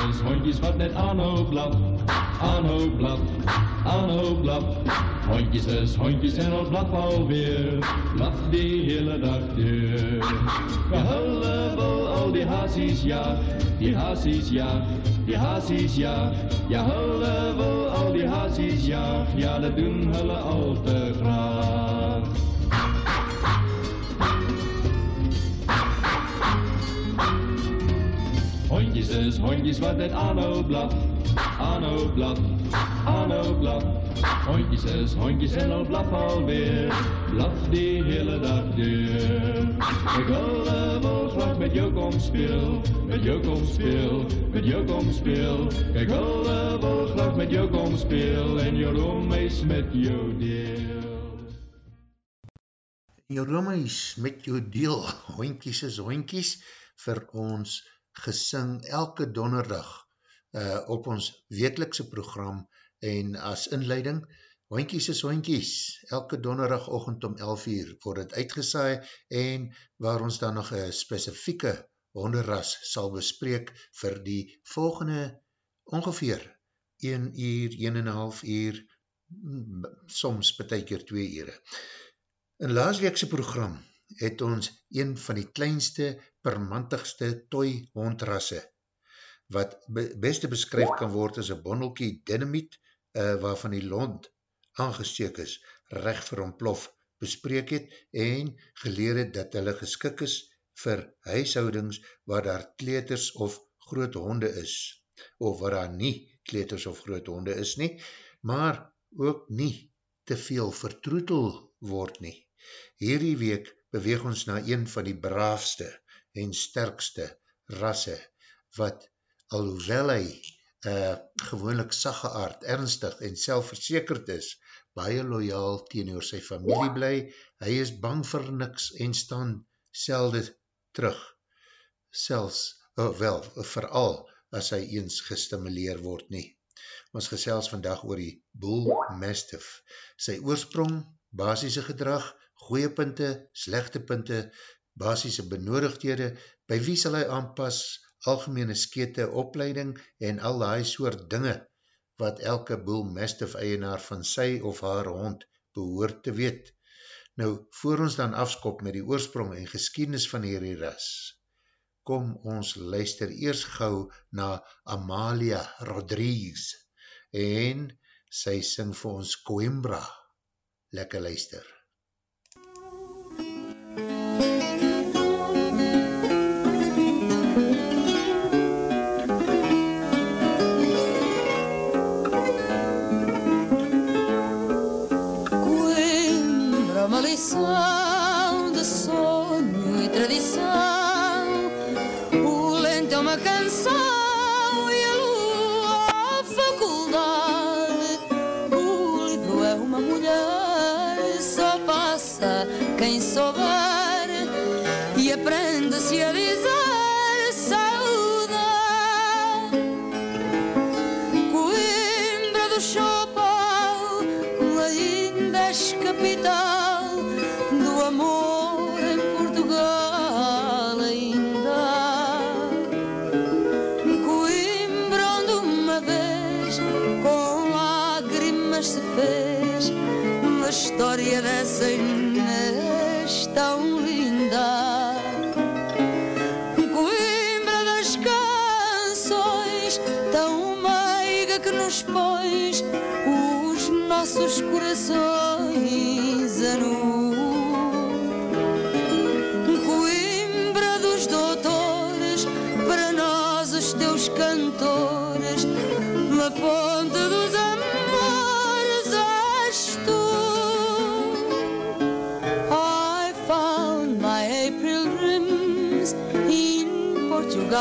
Hondjes is hondjes wat net blaf, aanhoop blaf. Hondjes is hondjes en al blaf alweer, blaf die hele dag deur. We wil al die hazies ja, die hazies ja, die hazies ja. Ja wil al die hazies ja, ja dat doen hulle al te graag. Is hondjes wat net aanhoop blaf, aanhoop blaf, aanhoop blaf. Hondjes is hondjes en al blaf alweer, blaf die hele dag deur. Ik wil wel graag met jou kom speel, met jou kom speel, met jou kom speel. Ik wil wel graag met jou kom speel en jou romeis met jou deel. Jou romeis met jou deel, hondjies is hondjies, vir ons gesing elke donderdag uh, op ons wekelikse program en as inleiding, hoinkies is hoinkies, elke donderdag ochend om 11 uur word het uitgesaai en waar ons dan nog een specifieke honderras sal bespreek vir die volgende ongeveer 1 uur, 1,5 uur, soms betek keer 2 uur. In laasweekse program het ons een van die kleinste, permantigste toy hondrasse, wat be beste beskryf kan word as een bondelkie dynamiet, uh, waarvan die lont aangesteek is, recht vir ontplof bespreek het, en geleer het dat hulle geskik is vir huishoudings waar daar kleeters of groot honde is, of waar daar nie kleeters of groot honde is nie, maar ook nie te veel vertroetel word nie. Hierdie week beweeg ons na een van die braafste en sterkste rasse, wat alhoewel hy uh, gewoonlik sagge aard, ernstig en selfverzekerd is, baie loyaal teenoor sy familie bly, hy is bang vir niks en staan selde terug, selfs, oh wel, vooral as hy eens gestimuleer word nie. Ons gesels vandag oor die Bull Mastiff, sy oorsprong, basisse gedrag, goeie punte, slechte punte, basisse benodigdhede, by wie sal hy aanpas, algemene skete, opleiding en al die soort dinge, wat elke boel mastiff eienaar van sy of haar hond behoort te weet. Nou, voor ons dan afskop met die oorsprong en geschiedenis van hierdie ras, kom ons luister eers gauw na Amalia Rodriguez en sy sing vir ons Coimbra. Lekker luister.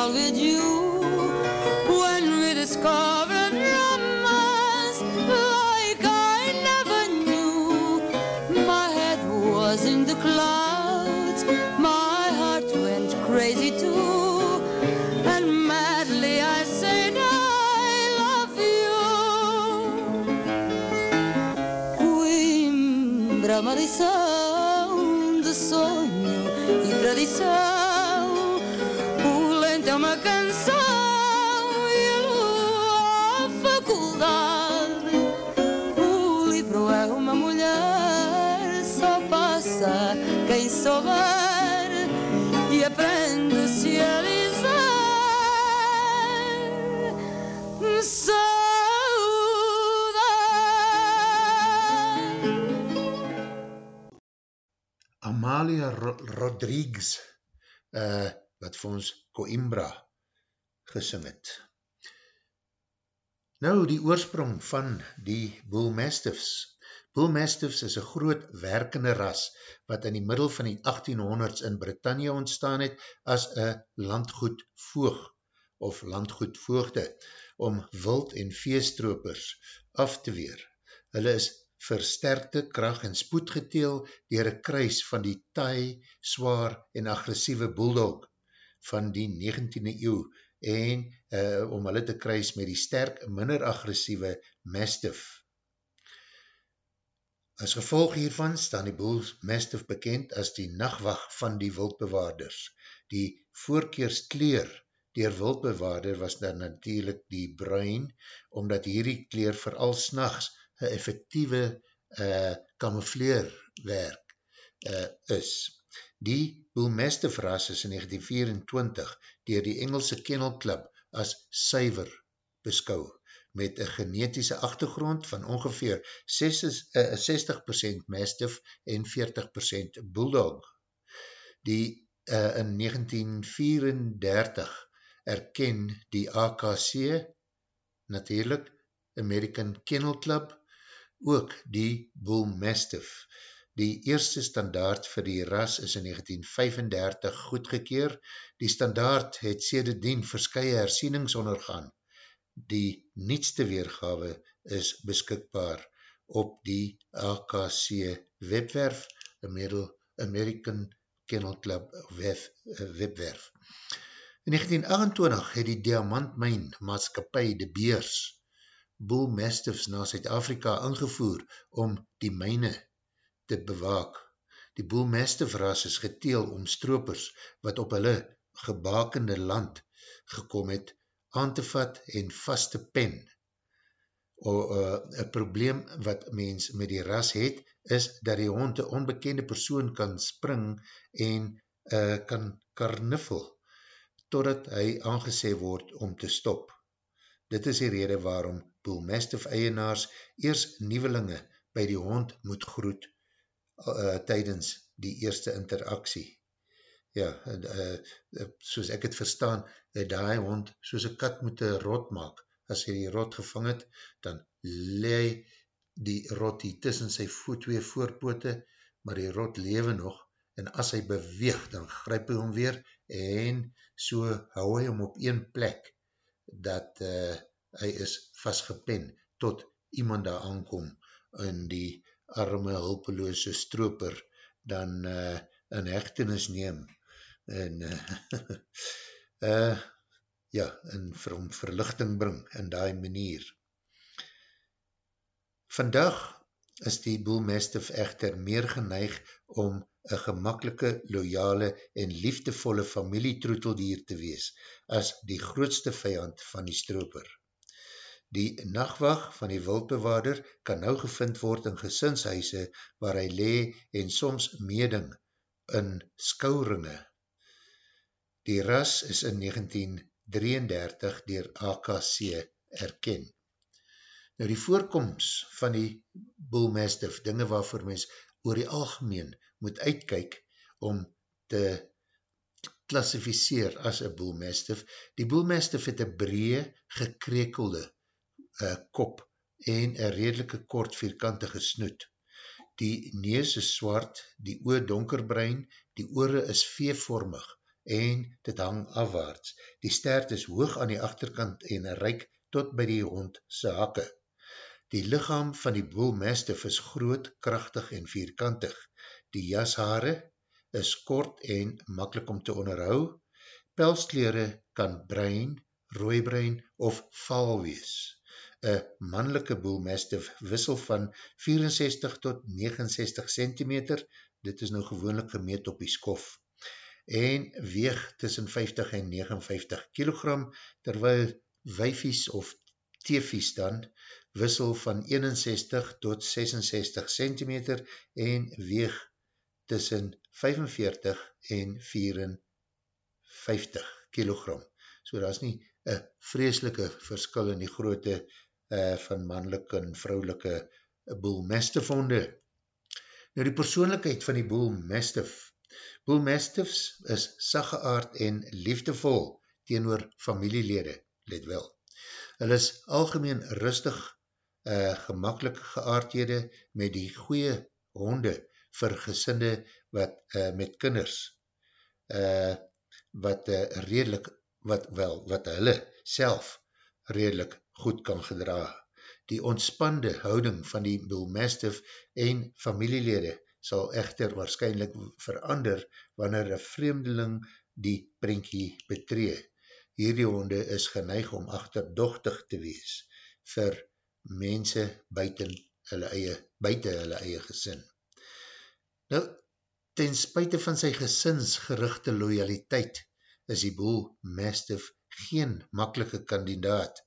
already quem souber e aprende-se a dizer. Saudade. Amalia Ro Rodriguez, uh, wat vir ons Coimbra gesing het. Nou die oorsprong van die Bull Mastiffs. Bull Mastiffs is een groot werkende ras wat in die middel van die 1800s in Britannia ontstaan het as een landgoed voog of landgoed voogde om wild en veestropers af te weer. Hulle is versterkte kracht en spoed geteel dier een kruis van die taai, zwaar en agressieve bulldog van die 19e eeuw en uh, om hulle te kruis met die sterk, minder agressieve mastiff. As gevolg hiervan staan die boel mastiff bekend as die nachtwacht van die wildbewaarders. Die voorkeerskleur dier wildbewaarder was dan natuurlijk die bruin, omdat hierdie kleur vooral s'nachts een effectieve uh, camoufleerwerk uh, is. Die Bull Mastiff ras is in 1924 dier die Engelse Kennel Club as syver beskou, met een genetische achtergrond van ongeveer 60%, uh, 60 Mastiff en 40% Bulldog. Die uh, in 1934 erken die AKC, natuurlijk American Kennel Club, ook die Bull Mastiff. Die eerste standaard vir die ras is in 1935 goedgekeer. Die standaard het sederdien verskye hersienings ondergaan. Die nietste weergawe is beskikbaar op die AKC webwerf, American Kennel Club web, webwerf. In 1928 het die diamantmijn maatskapie de Beers Bull Mastiffs na Suid-Afrika ingevoer om die myne te bewaak. Die Bull Mastiff ras is geteel om stropers wat op hulle gebakende land gekom het aan te vat en vast te pen. Een uh, probleem wat mens met die ras het, is dat die hond een onbekende persoon kan spring en uh, kan karniffel, totdat hy aangesê word om te stop. Dit is die rede waarom Bull Mastiff eienaars eers nieuwelinge by die hond moet groet uh, tydens die eerste interaksie. Ja, uh, soos ek het verstaan, uh, die hond soos een kat moet een rot maak. As hy die rot gevang het, dan lei die rot hier tussen sy voet twee voorpote, maar die rot lewe nog, en as hy beweeg, dan gryp hy hom weer, en so hou hy hom op een plek, dat uh, hy is vastgepen tot iemand daar aankom en die arme hulpeloose stroper dan uh, in hechtenis neem en uh, uh, ja, en vir hom verlichting bring in die manier. Vandag is die boelmestiff echter meer geneig om een gemakkelike, loyale en liefdevolle familietroeteldier te wees as die grootste vijand van die stroper. Die nachtwacht van die wildbewaarder kan nou gevind word in gesinshuise waar hy lee en soms meding in skouringe. Die ras is in 1933 dier AKC erken. Nou die voorkomst van die bullmastiff, dinge waarvoor mens oor die algemeen moet uitkyk om te klassificeer as een bullmastiff. Die bullmastiff het een bree gekrekelde uh, kop en een redelike kort vierkantige snoet. Die neus is swart, die oor donkerbrein, die oore is veevormig en dit hang afwaarts. Die stert is hoog aan die achterkant en reik tot by die hond se hakke. Die lichaam van die boelmastiff is groot, krachtig en vierkantig. Die jashaare is kort en makkelijk om te onderhou. Pelskleere kan bruin, rooibruin of val wees. Een mannelike boelmastiff wissel van 64 tot 69 cm, dit is nou gewoonlik gemeet op die skof en weeg tussen 50 en 59 kilogram, terwyl wijfies of teefies dan wissel van 61 tot 66 centimeter en weeg tussen 45 en 54 kilogram. So daar is nie een vreselike verskil in die grootte uh, van mannelike en vrouwelike boelmestifhonde. Nou die persoonlijkheid van die boelmestif Boelmastiffs is saggeaard en liefdevol teenoor familielede, let wel. Hulle is algemeen rustig, uh, gemakkelijk geaardhede met die goeie honde vir gesinde wat, uh, met kinders, uh, wat uh, redelijk, wat wel, wat hulle self redelijk goed kan gedra. Die ontspande houding van die boelmastiff en familielede sal echter waarschijnlijk verander wanneer een vreemdeling die prentjie betree. Hierdie honde is geneig om achterdochtig te wees vir mense buiten hulle eie, buiten hulle eie gesin. Nou, ten spuite van sy gesinsgerichte loyaliteit is die boel Mastiff geen makkelike kandidaat.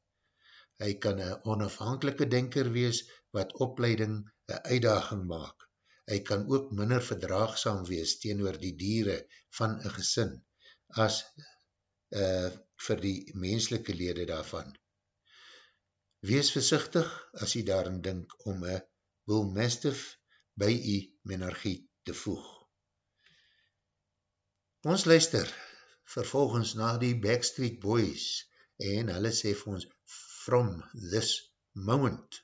Hy kan een onafhankelike denker wees wat opleiding een uitdaging maak hy kan ook minder verdraagsaam wees teenoor die dieren van een gesin as uh, vir die menselike lede daarvan. Wees versichtig as jy daarin dink om een boelmestif by jy menargie te voeg. Ons luister vervolgens na die Backstreet Boys en hulle sê vir ons From This Moment.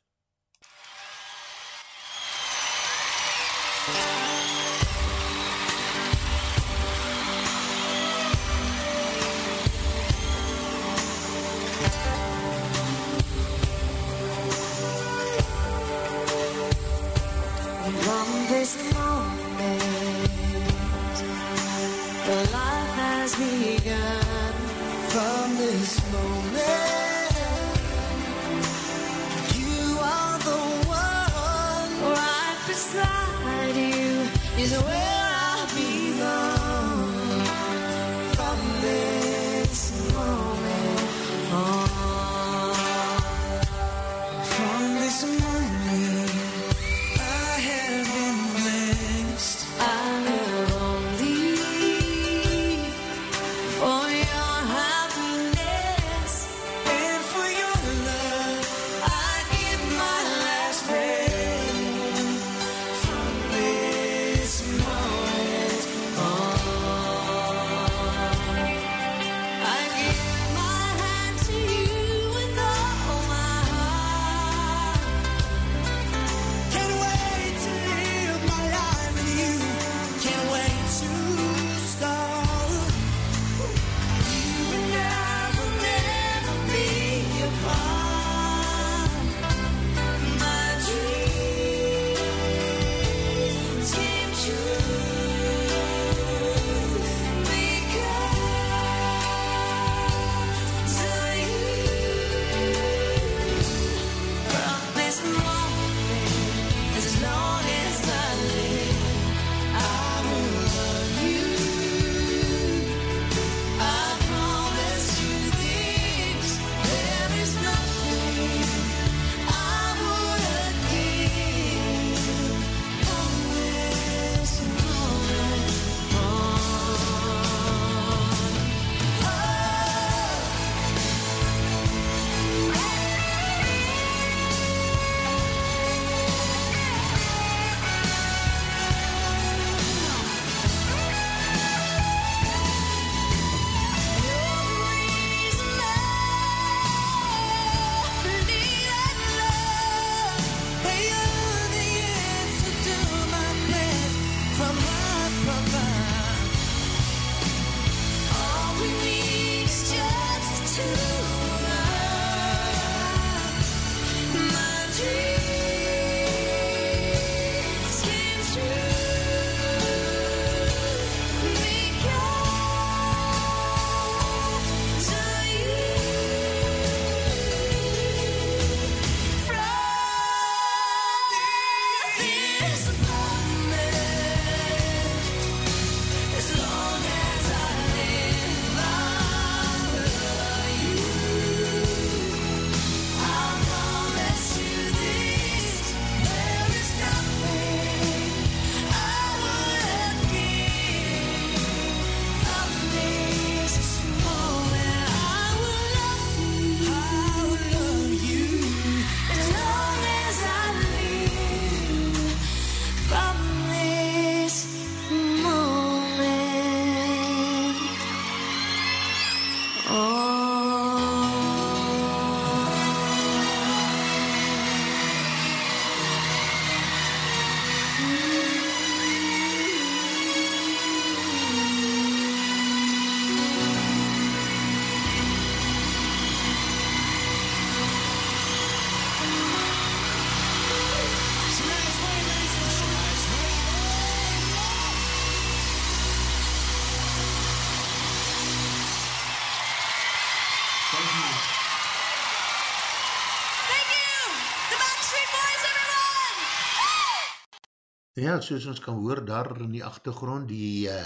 Ja, soos ons kan hoor daar in die achtergrond, die uh,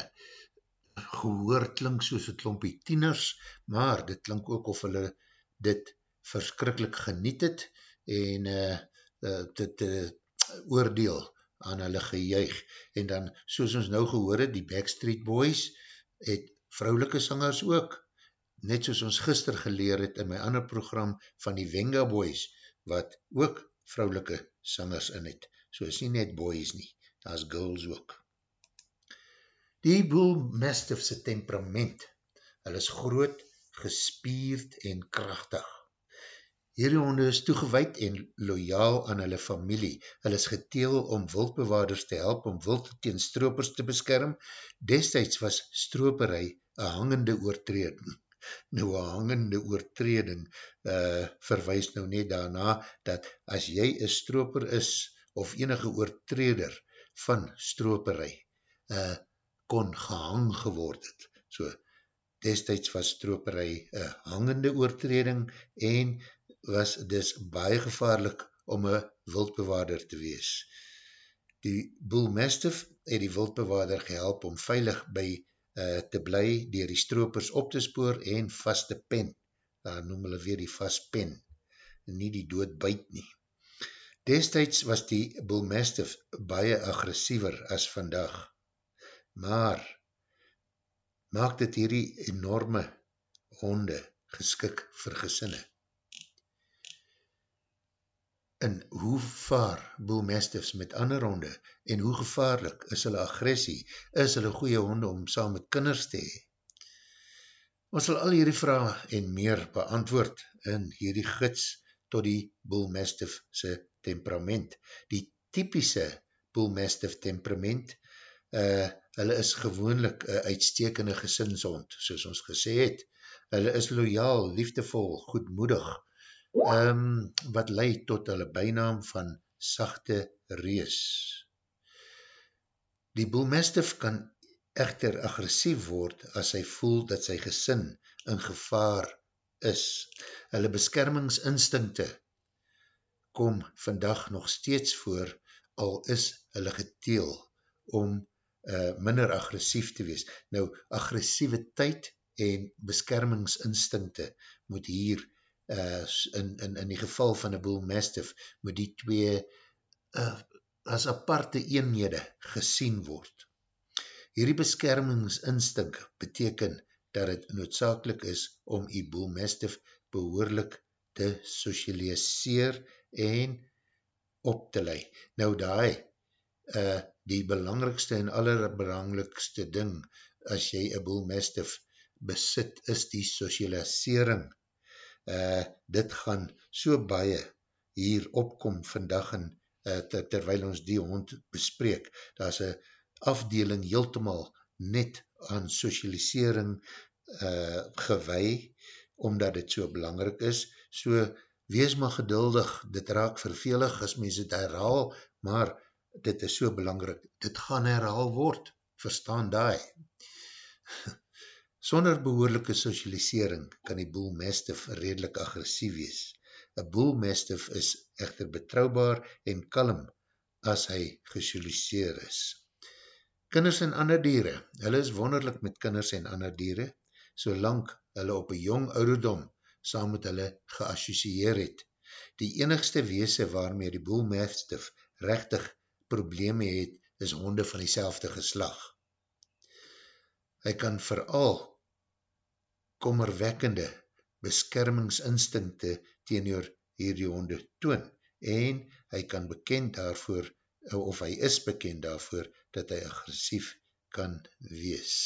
gehoor klink soos het klompie tieners, maar dit klink ook of hulle dit verskrikkelijk geniet het en uh, uh, dit uh, oordeel aan hulle gejuig. En dan, soos ons nou gehoor het, die Backstreet Boys het vrouwelike sangers ook, net soos ons gister geleer het in my ander program van die Venga Boys, wat ook vrouwelike sangers in het. So is nie net boys nie, daar is girls ook. Die Bull Mastiffse temperament, hulle is groot, gespierd en krachtig. Hierdie honde is toegeweid en loyaal aan hulle familie. Hulle is geteel om wildbewaarders te help om wild teen stropers te beskerm. Destijds was stroperij een hangende oortreding. Nou, een hangende oortreding uh, verwijs nou net daarna dat as jy een stroper is of enige oortreder van stroperij, uh, kon gehang geword het. So, destijds was stroperij een hangende oortreding en was dus baie gevaarlik om een wildbewaarder te wees. Die Bull Mastiff het die wildbewaarder gehelp om veilig by uh, te bly dier die stropers op te spoor en vaste pen. Daar noem hulle weer die vast pen, nie die dood buit nie. Destijds was die Bull Mastiff baie agressiever as vandag, maar maak dit hierdie enorme honde geskik vir gesinne in hoe vaar Bull Mastiffs met ander honde en hoe gevaarlik is hulle agressie, is hulle goeie honde om saam met kinders te hee. Ons sal al hierdie vraag en meer beantwoord in hierdie gids tot die Bull Mastiff se temperament. Die typische Bull Mastiff temperament, uh, hulle is gewoonlik een uitstekende gesinshond, soos ons gesê het. Hulle is loyaal, liefdevol, goedmoedig, um, wat leid tot hulle bijnaam van sachte rees. Die boelmestiff kan echter agressief word as hy voel dat sy gesin in gevaar is. Hulle beskermingsinstinkte kom vandag nog steeds voor, al is hulle geteel om uh, minder agressief te wees. Nou, agressieve tyd en beskermingsinstinkte moet hier uh, in, in, in die geval van een boel mastiff, moet die twee uh, as aparte eenhede gesien word. Hierdie beskermingsinstink beteken dat het noodzakelik is om die boel mastiff behoorlik te socialiseer en op te lei. Nou daai, uh, die belangrikste en allerbelangrikste ding as jy een boel mastiff besit, is die socialisering uh, dit gaan so baie hier opkom vandag en uh, ter, terwijl ons die hond bespreek, daar is een afdeling heeltemaal net aan socialisering uh, gewei, omdat dit so belangrijk is, so wees maar geduldig, dit raak vervelig as mens het herhaal, maar dit is so belangrijk, dit gaan herhaal word, verstaan daai. Sonder behoorlijke socialisering kan die boelmestiff redelijk agressief wees. Een boelmestiff is echter betrouwbaar en kalm as hy gesocialiseer is. Kinders en ander dieren, hulle is wonderlik met kinders en ander dieren, solang hulle op een jong ouderdom saam met hulle geassocieer het. Die enigste weese waarmee die boelmestiff rechtig probleme het, is honde van die geslag. Hy kan vooral kommerwekkende beskermingsinstinkte teenoor hierdie honde toon en hy kan bekend daarvoor of hy is bekend daarvoor dat hy agressief kan wees.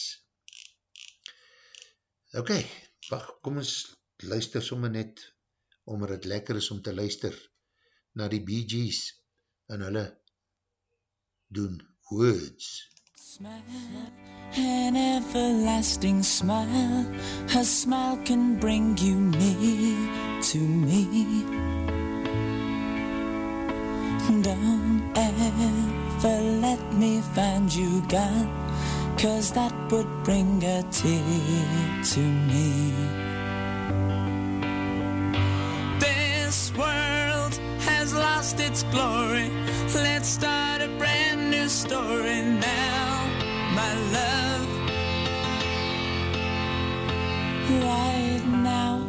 Ok, wacht, kom ons luister somme net omdat het lekker is om te luister na die Bee Gees en hulle doen words. Smile, an everlasting smile. Her smile can bring you near to me. Don't ever let me find you gone, cause that would bring a tear to me. Lost its glory. Let's start a brand new story now, my love. Right now,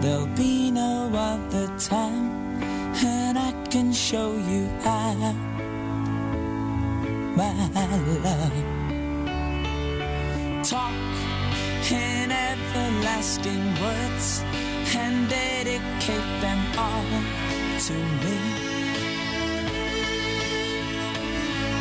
there'll be no other time, and I can show you how, my love. Talk in everlasting words and dedicate them all to me.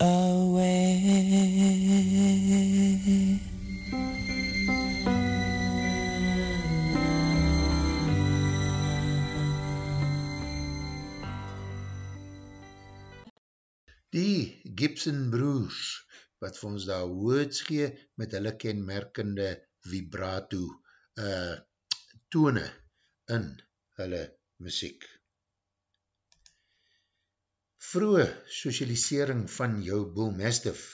away. Die Gibson Broers, wat vir ons daar words gee met hulle kenmerkende vibrato uh, tone in hulle muziek. Vroege socialisering van jou Bull Mastiff.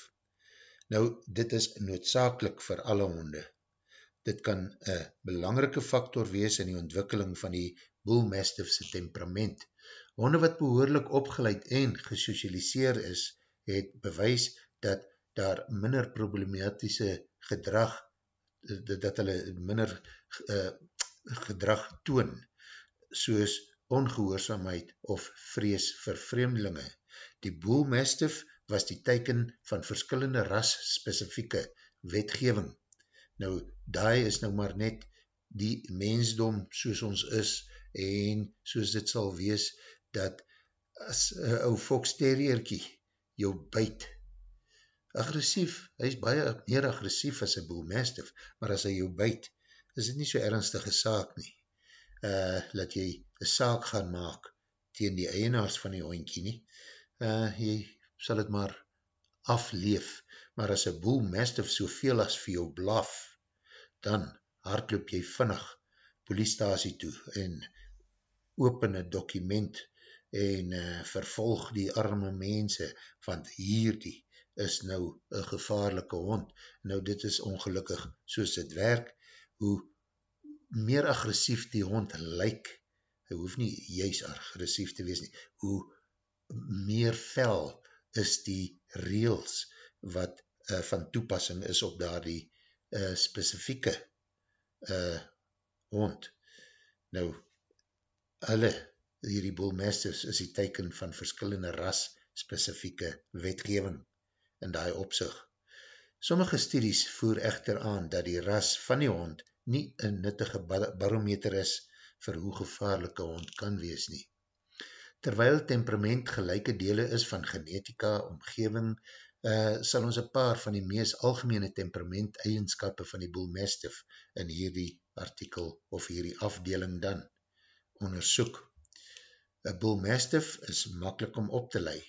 Nou, dit is noodzakelik vir alle honde. Dit kan een belangrike factor wees in die ontwikkeling van die Bull Mastiffse temperament. Honde wat behoorlik opgeleid en gesocialiseer is, het bewys dat daar minder problematische gedrag, dat hulle minder uh, gedrag toon, soos ongehoorzaamheid of vrees vir vreemdelinge. Die Bull Mastiff was die teiken van verskillende ras-specifieke wetgeving. Nou, daai is nou maar net die mensdom soos ons is en soos dit sal wees dat as een ou foksterierkie jou byt, agressief, hy is baie meer agressief as een Bull Mastiff, maar as hy jou byt, is dit nie so ernstige saak nie. Uh, dat jy een saak gaan maak tegen die eienaars van die hondkie nie, uh, jy sal het maar afleef, maar as een Bull Mastiff soveel as vir jou blaf, dan hardloop jy vinnig poliestasie toe en open een document en uh, vervolg die arme mense, want hierdie is nou een gevaarlike hond. Nou dit is ongelukkig soos het werk, hoe meer agressief die hond lyk, hy hoef nie juist agressief te wees nie, hoe meer fel is die reels wat uh, van toepassing is op daar die uh, specifieke uh, hond. Nou, hulle, hierdie bullmasters, is die teiken van verskillende ras-specifieke wetgeving in die opzicht. Sommige studies voer echter aan dat die ras van die hond nie een nuttige barometer is vir hoe gevaarlike hond kan wees nie. Terwyl temperament gelijke dele is van genetika, omgeving, uh, sal ons een paar van die meest algemene temperament eigenskappe van die Bull Mastiff in hierdie artikel of hierdie afdeling dan onderzoek. Een Bull Mastiff is makkelijk om op te lei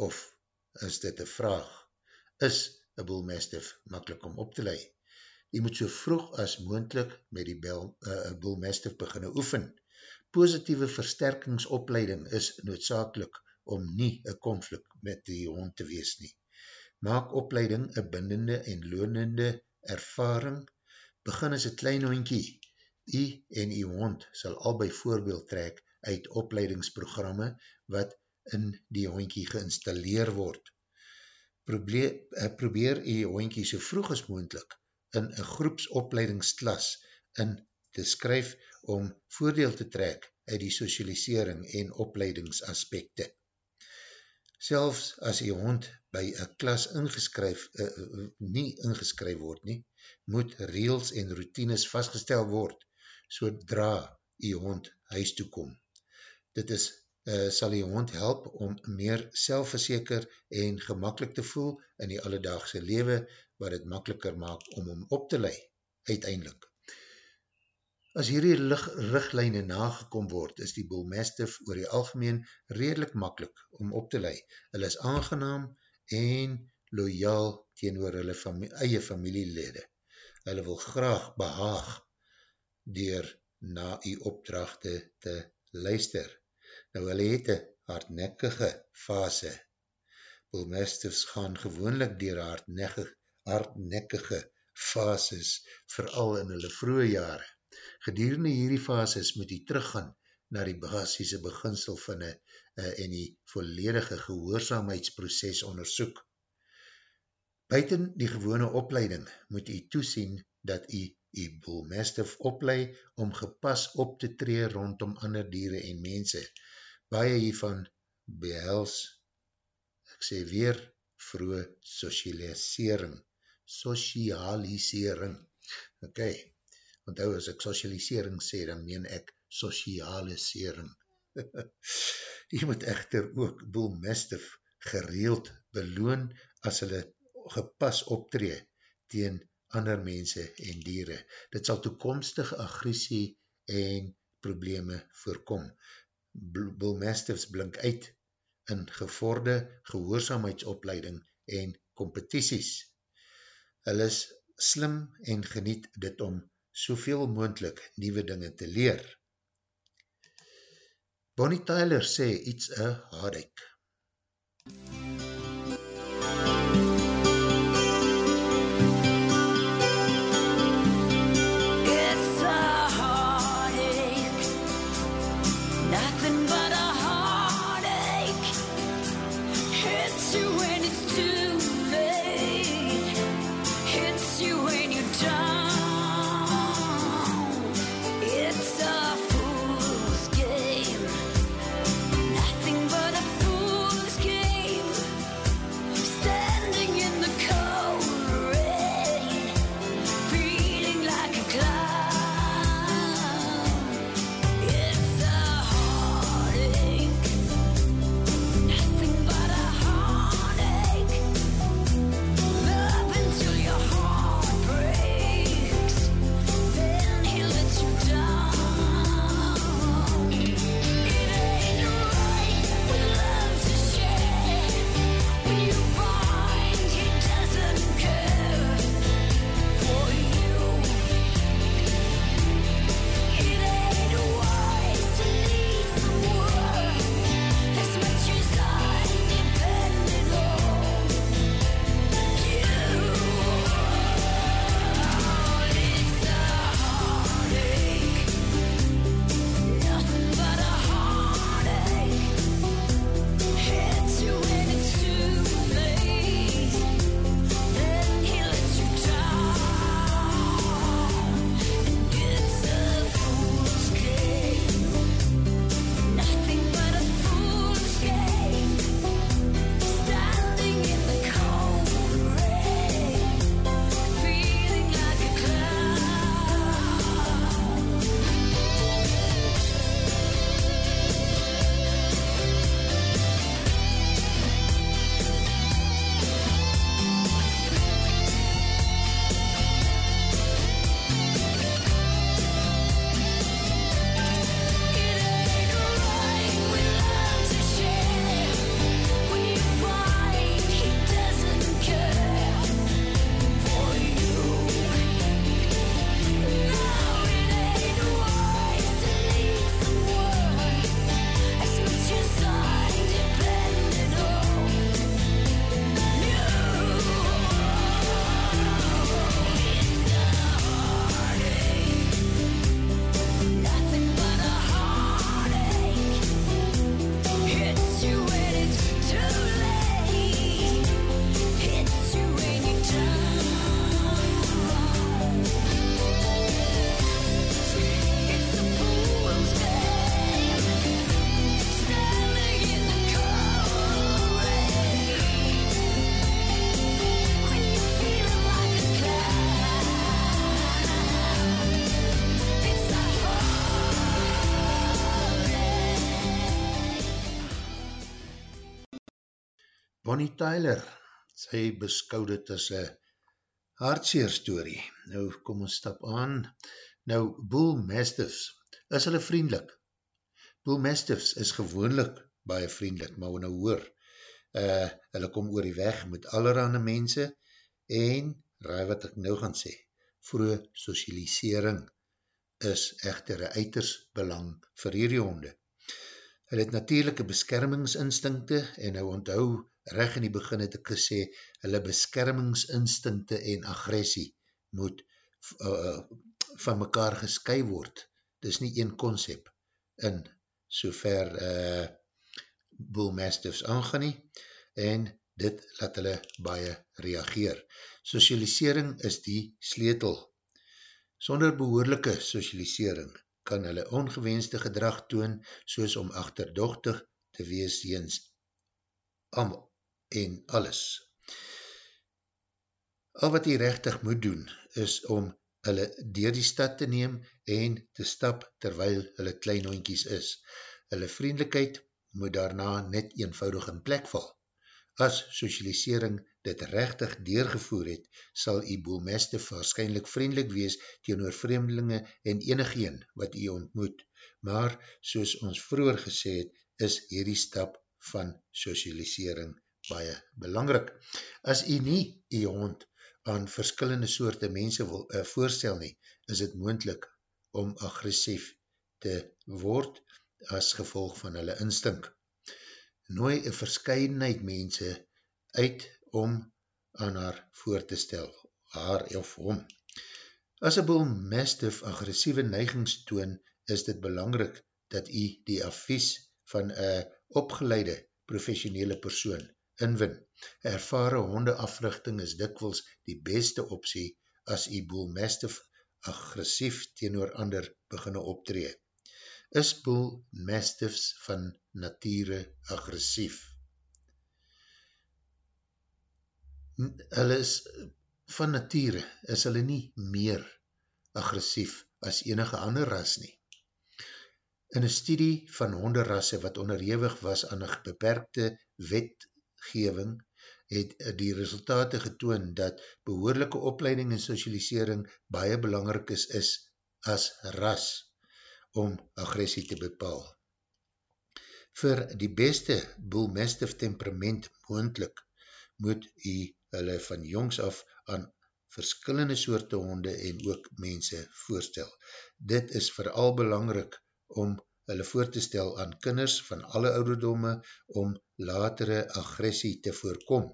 of is dit een vraag. Is een boelmestiff makkelijk om op te leid? Jy moet so vroeg as moendlik met die uh, boelmestiff beginne oefen. Positieve versterkingsopleiding is noodzakelik om nie een conflict met die hond te wees nie. Maak opleiding een bindende en loonende ervaring. Begin as een klein hondkie. Jy en jy hond sal al by voorbeeld trek uit opleidingsprogramme wat in die hondkie geïnstalleer word. Uh, probeer jy hondkie so vroeg as moendlik in een groepsopleidingsklas in te skryf om voordeel te trek uit die socialisering en opleidingsaspekte. Selfs as jy hond by een klas ingeskryf, uh, nie ingeskryf word nie, moet reels en routines vastgestel word, sodra jy hond huis toekom. Dit is uh, sal die hond help om meer selfverseker en gemakkelijk te voel in die alledaagse lewe, wat het makkeliker maak om hom op te lei, uiteindelik. As hierdie richtlijne nagekom word, is die boelmestiff oor die algemeen redelijk makkelijk om op te lei. Hulle is aangenaam en loyaal teenoor hulle familie, eie familielede. Hulle wil graag behaag dier na die opdrachte te luister. Nou hulle het een hardnekkige fase. Boelmestiffs gaan gewoonlik dier hardnekkige, hardnekkige fases, vooral in hulle vroege jare. Gedurende hierdie fases moet die teruggaan na die basisse beginsel van die, uh, en die volledige gehoorzaamheidsproces onderzoek. Buiten die gewone opleiding moet jy toesien dat jy jy boelmestiff opleid om gepas op te tree rondom ander dieren en mense, baie hiervan behels, ek sê weer, vroege socialisering, socialisering, ok, want hou as ek socialisering sê, dan meen ek socialisering, jy moet echter ook boelmestif gereeld beloon as hulle gepas optree teen ander mense en dieren. Dit sal toekomstige agressie en probleme voorkom. Bull Mastiffs blink uit in gevorde gehoorzaamheidsopleiding en competities. Hulle is slim en geniet dit om soveel moendlik nieuwe dinge te leer. Bonnie Tyler sê iets a heartache. Bonnie Tyler, sy beskou dit as een hartseer story. Nou, kom ons stap aan. Nou, Bull Mastiffs, is hulle vriendelik? Bull Mastiffs is gewoonlik baie vriendelik, maar nou hoor, uh, hulle kom oor die weg met allerhande mense en, raai wat ek nou gaan sê, vroege socialisering is echter een uiters belang vir hierdie honde. Hulle het natuurlijke beskermingsinstinkte en nou onthou, reg in die begin het ek gesê, hulle beskermingsinstinkte en agressie moet uh, van mekaar gesky word. Dit is nie een concept in sover uh, Bull Mastiffs aangaan nie en dit laat hulle baie reageer. Socialisering is die sleetel. Sonder behoorlijke socialisering kan hulle ongewenste gedrag toon soos om achterdochtig te wees jens am en alles. Al wat hy rechtig moet doen is om hulle dier die stad te neem en te stap terwyl hulle klein hoinkies is. Hulle vriendelijkheid moet daarna net eenvoudig in plek val. As socialisering dit rechtig deurgevoer het, sal die boelmeste waarschijnlijk vriendelik wees teenoor vreemdelinge en enigeen wat jy ontmoet. Maar, soos ons vroeger gesê het, is hierdie stap van socialisering baie belangrik. As jy nie jy hond aan verskillende soorte mense wil uh, voorstel nie, is het moendlik om agressief te word as gevolg van hulle instink nooi een verscheidenheid mense uit om aan haar voor te stel, haar of hom. As een boel mastiff agressieve neigings toon, is dit belangrik dat jy die afvies van een opgeleide professionele persoon inwin. Ervare hondeafrichting is dikwels die beste optie as jy boel mastiff agressief teenoor ander beginne optree is boel mastiffs van nature agressief. Hulle is van nature, is hulle nie meer agressief as enige ander ras nie. In een studie van honderrasse wat onderhewig was aan een beperkte wetgeving, het die resultate getoon dat behoorlijke opleiding en socialisering baie belangrijk is, is as ras om agressie te bepaal. Voor die beste boelmestief temperament moendlik moet hy hulle van jongs af aan verskillende soorte honde en ook mense voorstel. Dit is vooral belangrik om hulle voor te stel aan kinders van alle ouderdomme om latere agressie te voorkom.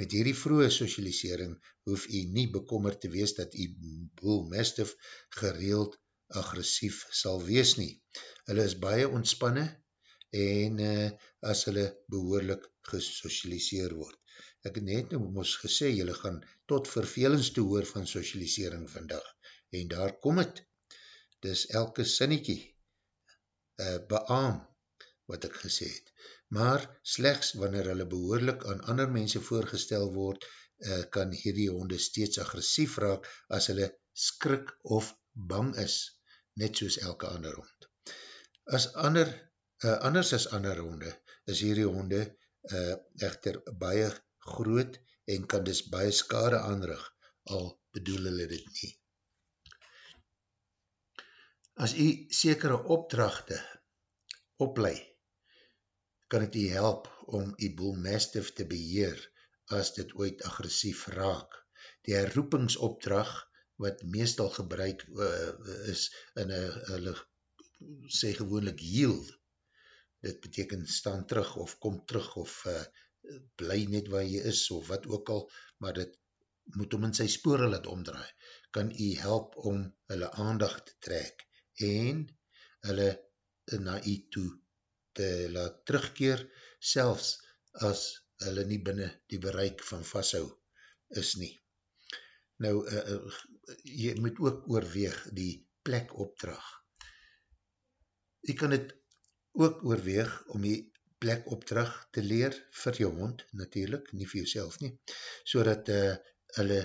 Met hierdie vroege socialisering hoef hy nie bekommer te wees dat hy boelmestief gereeld agressief sal wees nie. Hulle is baie ontspanne en uh, as hulle behoorlik gesocialiseer word. Ek het net nou ons gesê, julle gaan tot vervelings te hoor van socialisering vandag. En daar kom het. Dis elke sinniekie uh, beaam wat ek gesê het. Maar slechts wanneer hulle behoorlik aan ander mense voorgestel word, uh, kan hierdie honde steeds agressief raak as hulle skrik of bang is net soos elke ander hond. As ander, uh, anders as ander honde, is hierdie honde uh, echter baie groot en kan dus baie skade aanrig, al bedoel hulle dit nie. As jy sekere opdrachte oplei, kan het jy help om jy boelmestief te beheer as dit ooit agressief raak. Die herroepingsopdracht wat meestal gebruik uh, is in hulle sê gewoonlik yield. Dit beteken staan terug of kom terug of uh, bly net waar jy is of wat ook al, maar dit moet om in sy spore laat omdraai. Kan jy help om hulle aandacht te trek en hulle na jy toe te laat terugkeer, selfs as hulle nie binnen die bereik van vasthou is nie. Nou, uh, uh, jy moet ook oorweeg die plek opdrag. Jy kan het ook oorweeg om die plek opdrag te leer vir jou hond, natuurlijk, nie vir jouself nie, so dat uh, hulle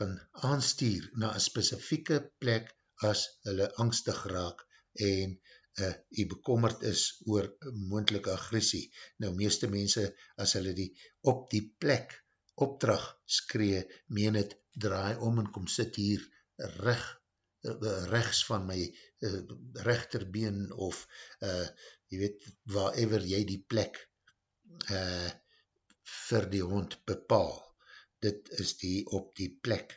kan aanstuur na een specifieke plek as hulle angstig raak en uh, jy bekommerd is oor moendelike agressie. Nou, meeste mense, as hulle die op die plek opdrag skree, meen het, draai om en kom sit hier reg, rechts van my uh, rechterbeen of uh, jy weet, waarever jy die plek uh, vir die hond bepaal. Dit is die op die plek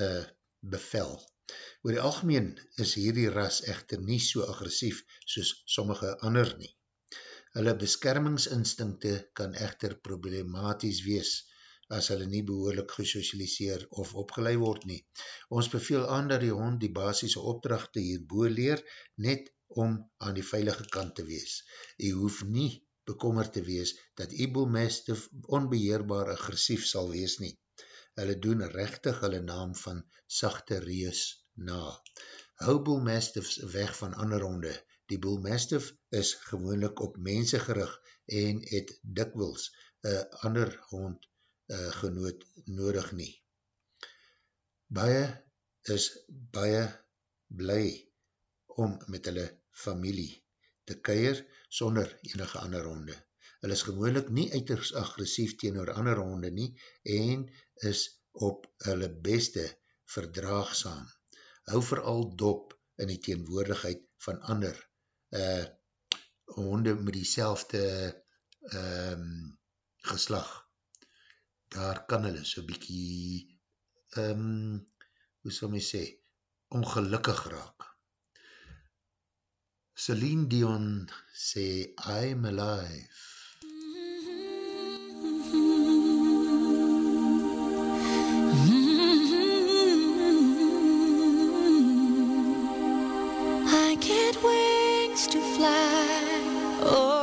uh, bevel. Oor die algemeen is hierdie ras echter nie so agressief soos sommige ander nie. Hulle beskermingsinstinkte kan echter problematies wees as hulle nie behoorlik gesocialiseer of opgeleid word nie. Ons beveel aan dat die hond die basisse opdrachte hierboe leer net om aan die veilige kant te wees. Jy hoef nie bekommer te wees dat Ebel Mastiff onbeheerbaar agressief sal wees nie hulle doen rechtig hulle naam van sachte reus na. Hou Bull Mastiffs weg van ander honde. Die Bull Mastiff is gewoonlik op mense gerig en het dikwils een ander hond uh, genoot nodig nie. Baie is baie bly om met hulle familie te keir sonder enige ander honde. Hulle is gewoonlik nie uiters agressief teenoor ander honde nie en is op hulle beste verdraagsaam. Hou vooral dop in die teenwoordigheid van ander uh, honde met die selfde um, geslag. Daar kan hulle so bykie, um, hoe sal my sê, ongelukkig raak. Celine Dion sê, I'm alive. When you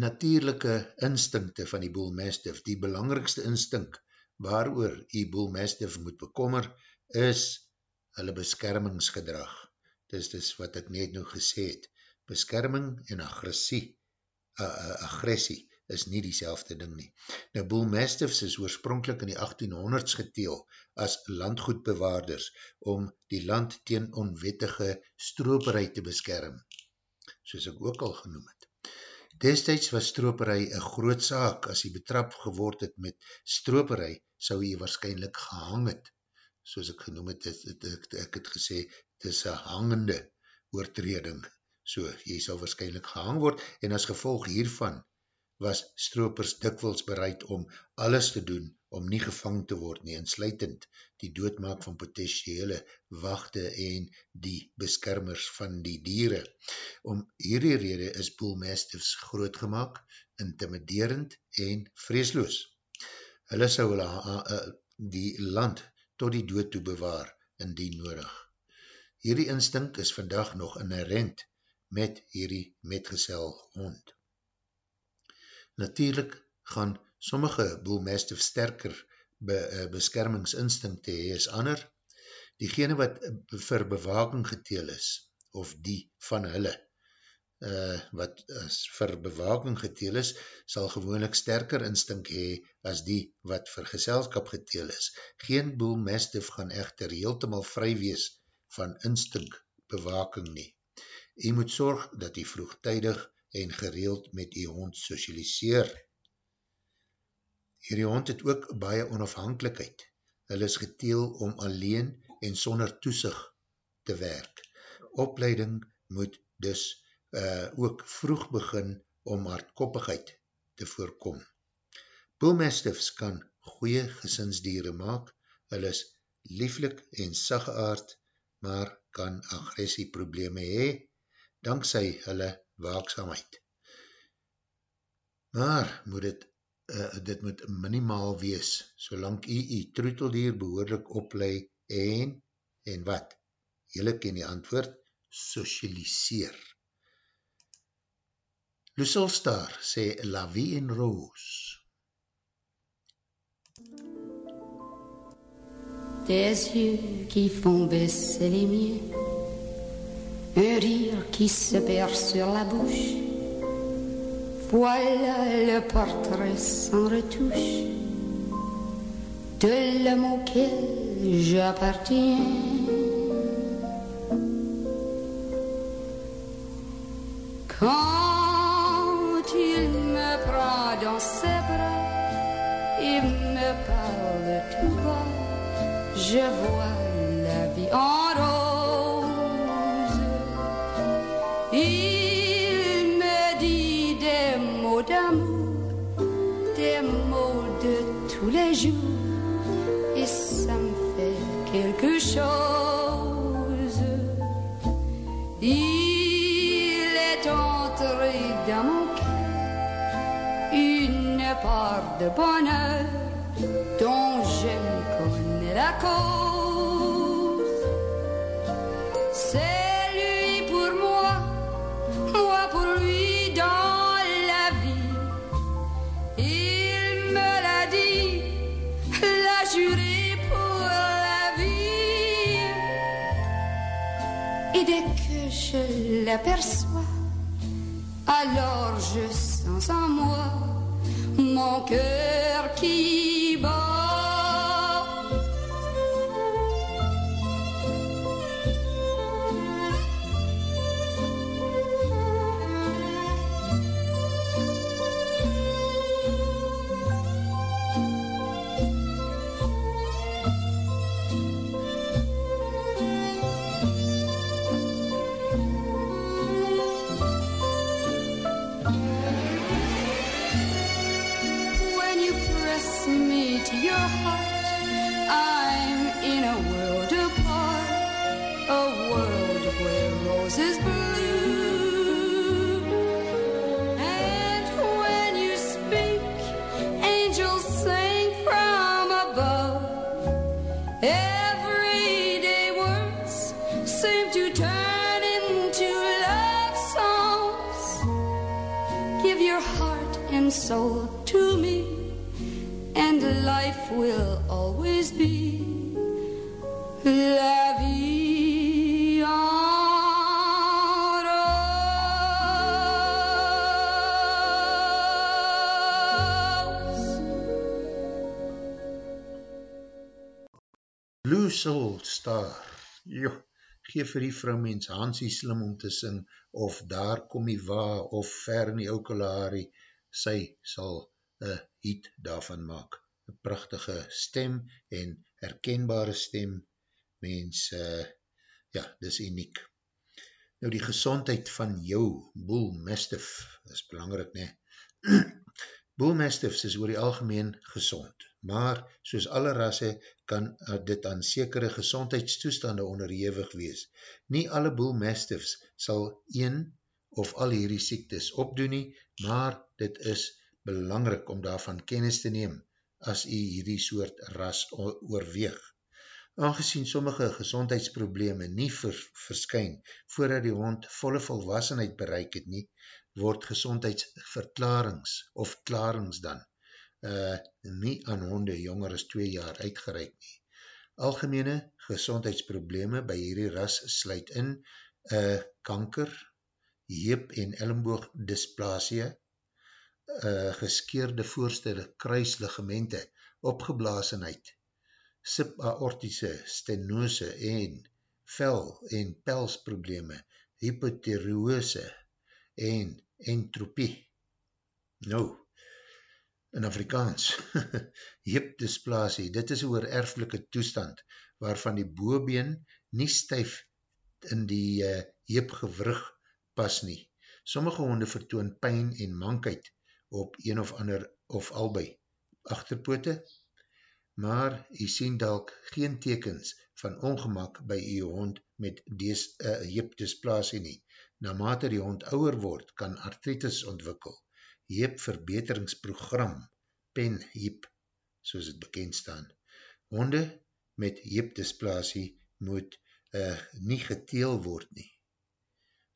natuurlijke instinkte van die boelmastiff, die belangrikste instink waar oor die boelmastiff moet bekommer, is hulle beskermingsgedrag. Dis dis wat ek net nou gesê het. Beskerming en agressie, uh, uh, agressie is nie die ding nie. Nou, boelmastiffs is oorspronkelijk in die 1800s geteel as landgoedbewaarders om die land teen onwettige stroperij te beskerm, soos ek ook al genoem het. Destijds was stroperij een groot saak, as hy betrap geword het met stroperij, sou hy waarschijnlijk gehang het. Soos ek genoem het, het, het, het ek het gesê, het is een hangende oortreding. So, jy sal waarschijnlijk gehang word, en as gevolg hiervan, was stropers dikwels bereid om alles te doen om nie gevang te word nie, insluitend die doodmaak van potentiële wachte en die beskermers van die dieren. Om hierdie rede is boelmastiffs groot gemaakt, intimiderend en vreesloos. Hulle sou hulle uh, uh, die land tot die dood toe bewaar in die nodig. Hierdie instinct is vandag nog inherent met hierdie metgesel hond. Natuurlijk gaan sommige boelmastiff sterker be, uh, beskermingsinstinkte hee as ander. Diegene wat vir bewaking geteel is, of die van hulle, uh, wat as vir bewaking geteel is, sal gewoonlik sterker instink hee as die wat vir geselskap geteel is. Geen boelmastiff gaan echter heeltemal vry wees van instink bewaking nie. Jy moet sorg dat jy vroegtijdig en gereeld met die hond socialiseer. Hierdie hond het ook baie onafhankelijkheid. Hulle is geteel om alleen en sonder toesig te werk. Opleiding moet dus uh, ook vroeg begin om hardkoppigheid te voorkom. Boelmastiffs kan goeie gesinsdieren maak, hulle is lieflik en saggeaard, maar kan agressieprobleme hee, dankzij hulle waakzaamheid. Maar moet het uh, dit moet minimaal wees, solang u u troeteldier behoorlik oplei en, en wat? Julle ken die antwoord, socialiseer. Lucille Star sê La Vie en Rose. Des yeux qui font baisser les miens Un rire qui se perd sur la bouche Voilà le portrait sans retouche de l'homme auquel j'appartiens. Quand il me prend dans ses bras, il me parle tout bas, je vois la vie en rose. de bonheur dont je ne connais la cause. C'est lui pour moi, moi pour lui dans la vie. Il me l'a dit, l'a juré pour la vie. Et dès que je l'aperçois, alors je sens en moi mon cœur qui Star, joh, geef vir die vrouwmens Hansie slim om te sing, of daar kom die wa, of ver in die oukelari, sy sal een heat daarvan maak. Een prachtige stem en herkenbare stem, mens, uh, ja, dis uniek. Nou die gezondheid van jou, Bull Mastiff, is belangrijk, ne? Bull Mastiffs is oor die algemeen gezond, maar soos alle rasse kan uh, dit aan sekere gezondheidstoestande onderhewig wees. Nie alle Bull Mastiffs sal een of al hierdie siektes opdoen nie, maar dit is belangrik om daarvan kennis te neem as jy hierdie soort ras oorweeg. Aangezien sommige gezondheidsprobleme nie ver, verskyn voordat die hond volle volwassenheid bereik het nie, word gezondheidsverklarings of klarings dan uh, nie aan honde jonger as 2 jaar uitgereik nie. Algemene gezondheidsprobleme by hierdie ras sluit in uh, kanker, heep en ellenboog dysplasie, uh, geskeerde voorstelle kruisligemente, opgeblasenheid, subaortiese stenose en vel en pelsprobleme, hypotheroose en entropie. Nou, in Afrikaans, heepdysplasie, dit is oor erflike toestand, waarvan die boobeen nie stuif in die uh, heepgewrug pas nie. Sommige honde vertoon pijn en mankheid op een of ander of albei achterpoote, maar jy sien dalk geen tekens van ongemak by jy hond met dees, uh, heepdysplasie nie. Naarmate die hond ouwer word, kan artritis ontwikkel. Heepverbeteringsprogram, pen heep, soos het bekend staan. Honde met heepdysplasie moet uh, nie geteel word nie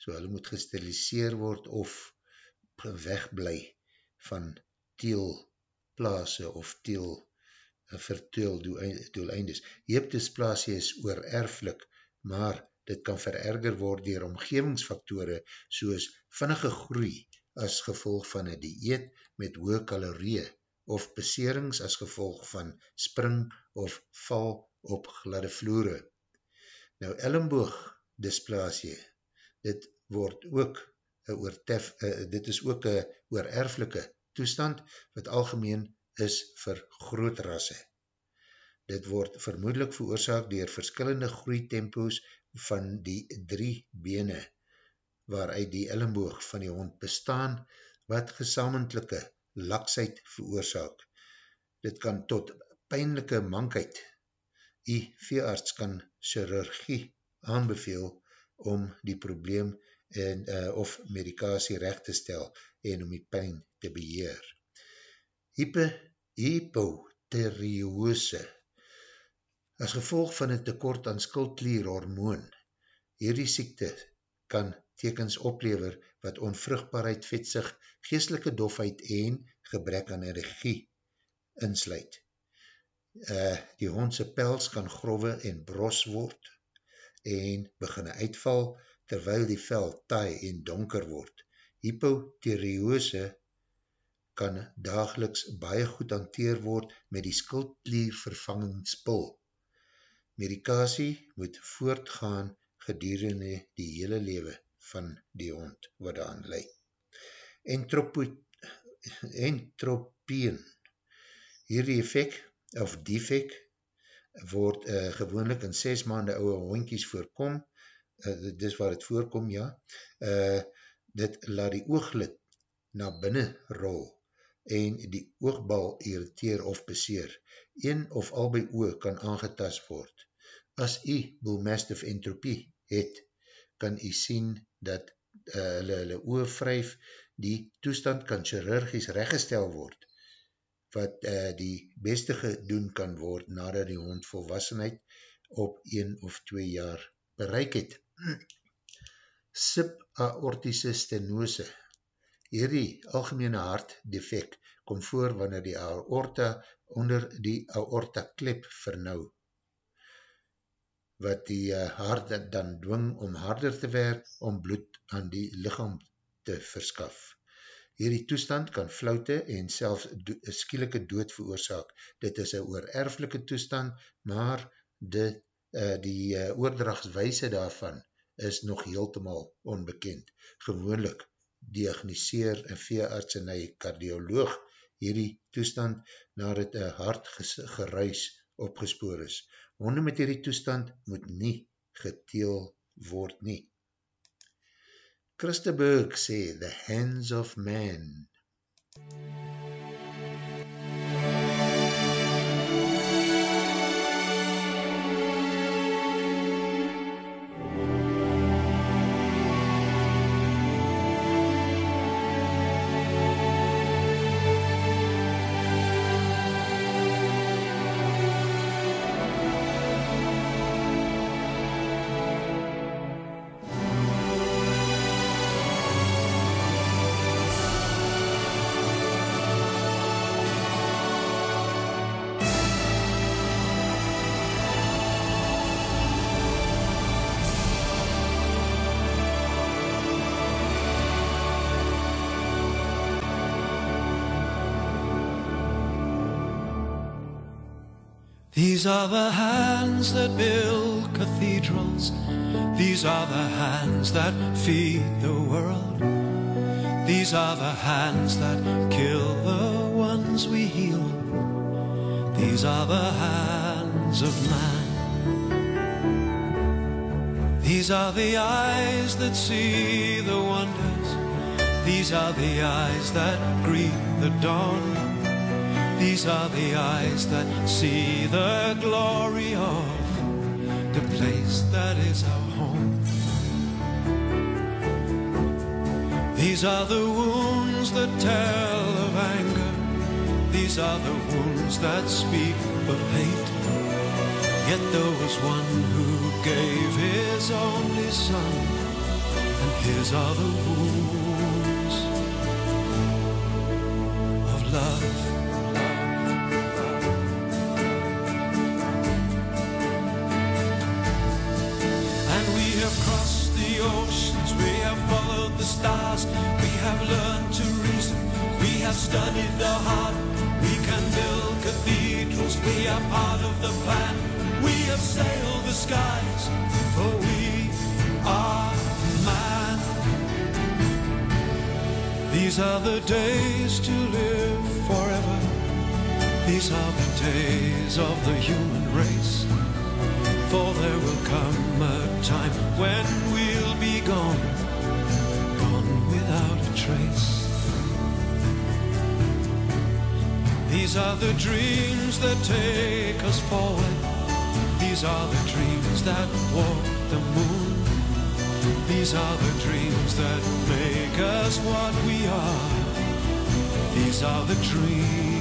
so hulle moet gesteriliseer word of wegblij van teelplaase of teel eh, verteel doeleindes. Heepdysplasie is oor erflik, maar dit kan vererger word dier omgevingsfaktore soos vinnige groei as gevolg van een dieet met hoge kalorieën of beserings as gevolg van spring of val op gladde vloere. Nou, ellenboog dysplasie, dit word ook oortef, uh, dit is ook een oorerflike toestand wat algemeen is vir groot rasse. Dit word vermoedelijk veroorzaak dier verskillende groeitempo's van die drie bene waaruit die ellenboog van die hond bestaan wat gesamentlijke laksheid veroorzaak. Dit kan tot pijnlijke mankheid. Die veearts kan chirurgie aanbeveel om die probleem en, uh, of medikasie recht te stel en om die pijn te beheer. Hypo, hypotheriose As gevolg van een tekort aan skuldklier hormoon, hierdie siekte kan tekens oplever wat onvruchtbaarheid, vetsig, geestelike dofheid en gebrek aan energie insluit. Uh, die hondse pels kan grove en bros word en beginne uitval, terwyl die vel taai en donker word. Hypotheriose kan dageliks baie goed hanteer word met die skuldklier vervangingspul. Medikasie moet voortgaan gedurende die hele lewe van die hond wat aan leid. Entropien. Hierdie effect of defect word uh, gewoonlik in 6 maande ouwe hondkies voorkom. Uh, dis waar het voorkom, ja, uh, dit laat die ooglid na binnen rol en die oogbal irriteer of beseer. Een of albei oog kan aangetast word. As jy boelmastiff entropie het, kan jy sien dat uh, hulle, hulle oog vryf, die toestand kan chirurgies reggestel word, wat uh, die beste gedoen kan word nadat die hond volwassenheid op 1 of 2 jaar bereik het. Subaortiese stenose Hierdie algemene hartdefect kom voor wanneer die aorta onder die aorta klep vernauw wat die uh, hart dan dwing om harder te werk om bloed aan die lichaam te verskaf. Hierdie toestand kan floute en selfs do skielike dood veroorzaak. Dit is een oorerflike toestand, maar dit, uh, die uh, oordragswijse daarvan is nog heeltemal onbekend. Gewoonlik diagnoseer een veearts en een kardioloog hierdie toestand nadat een hart geruis opgespoor is. Honde met hierdie toestand moet nie geteel word nie. Christa Burg sê, The Hands of Man. These are the hands that build cathedrals. These are the hands that feed the world. These are the hands that kill the ones we heal. These are the hands of man. These are the eyes that see the wonders. These are the eyes that greet the dawn. These are the eyes that see the glory of the place that is our home. These are the wounds that tell of anger. These are the wounds that speak of hate. Yet there was one who gave his only son, and his are the wounds of love. We have the heart. We can build cathedrals. We are part of the plan. We have sailed the skies. For we are man. These are the days to live forever. These are the days of the human race. For there will come a time when we'll be gone, gone without a trace. These are the dreams that take us forward. These are the dreams that walk the moon. These are the dreams that make us what we are. These are the dreams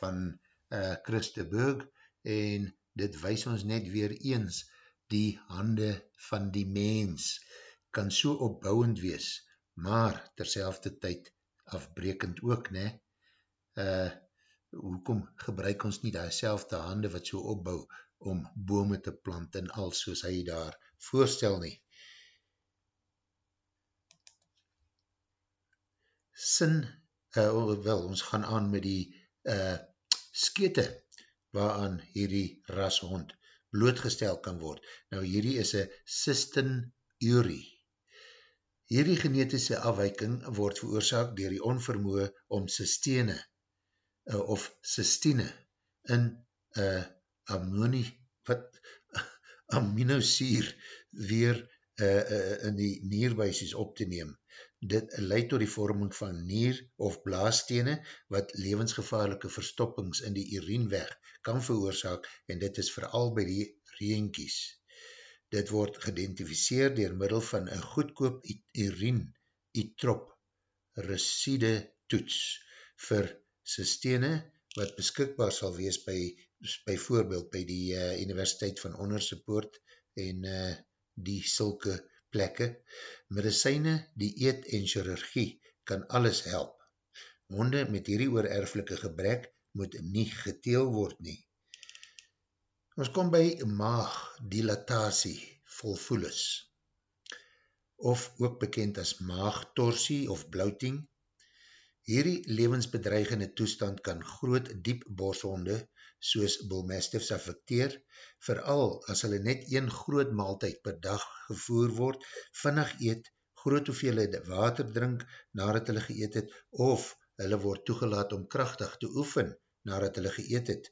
van uh, Chris de Burg en dit wees ons net weer eens die hande van die mens kan so opbouwend wees, maar terselfde tyd afbrekend ook, ne? Uh, hoekom gebruik ons nie die selfde hande wat so opbouw om bome te plant en al soos hy daar voorstel nie? Sin, uh, wel, ons gaan aan met die uh, skete waaraan hierdie rashond blootgestel kan word. Nou, hierdie is een Sistin Uri. Hierdie genetische afwijking word veroorzaak dier die onvermoe om systene uh, of systine in uh, ammoni, wat, aminosier weer uh, uh, in die nierbuisies op te neem. Dit leid tot die vorming van nier of blaastene wat levensgevaarlike verstoppings in die urienweg kan veroorzaak en dit is vooral by die reenkies. Dit word geidentificeer dier middel van een goedkoop urien itrop reside toets vir systene wat beskikbaar sal wees by, by voorbeeld by die uh, Universiteit van Ondersepoort en uh, die sulke plekke. Medicijne, die eet en chirurgie kan alles help. Honde met hierdie oorerflike gebrek moet nie geteel word nie. Ons kom by maagdilatatie volvoelis, of ook bekend as maagtorsie of bloating. Hierdie levensbedreigende toestand kan groot diep borshonde soos bullmastiffs affecteer, vooral as hulle net een groot maaltijd per dag gevoer word, vinnig eet, groot hoeveelheid water drink nadat hulle geëet het, of hulle word toegelaat om krachtig te oefen nadat hulle geëet het,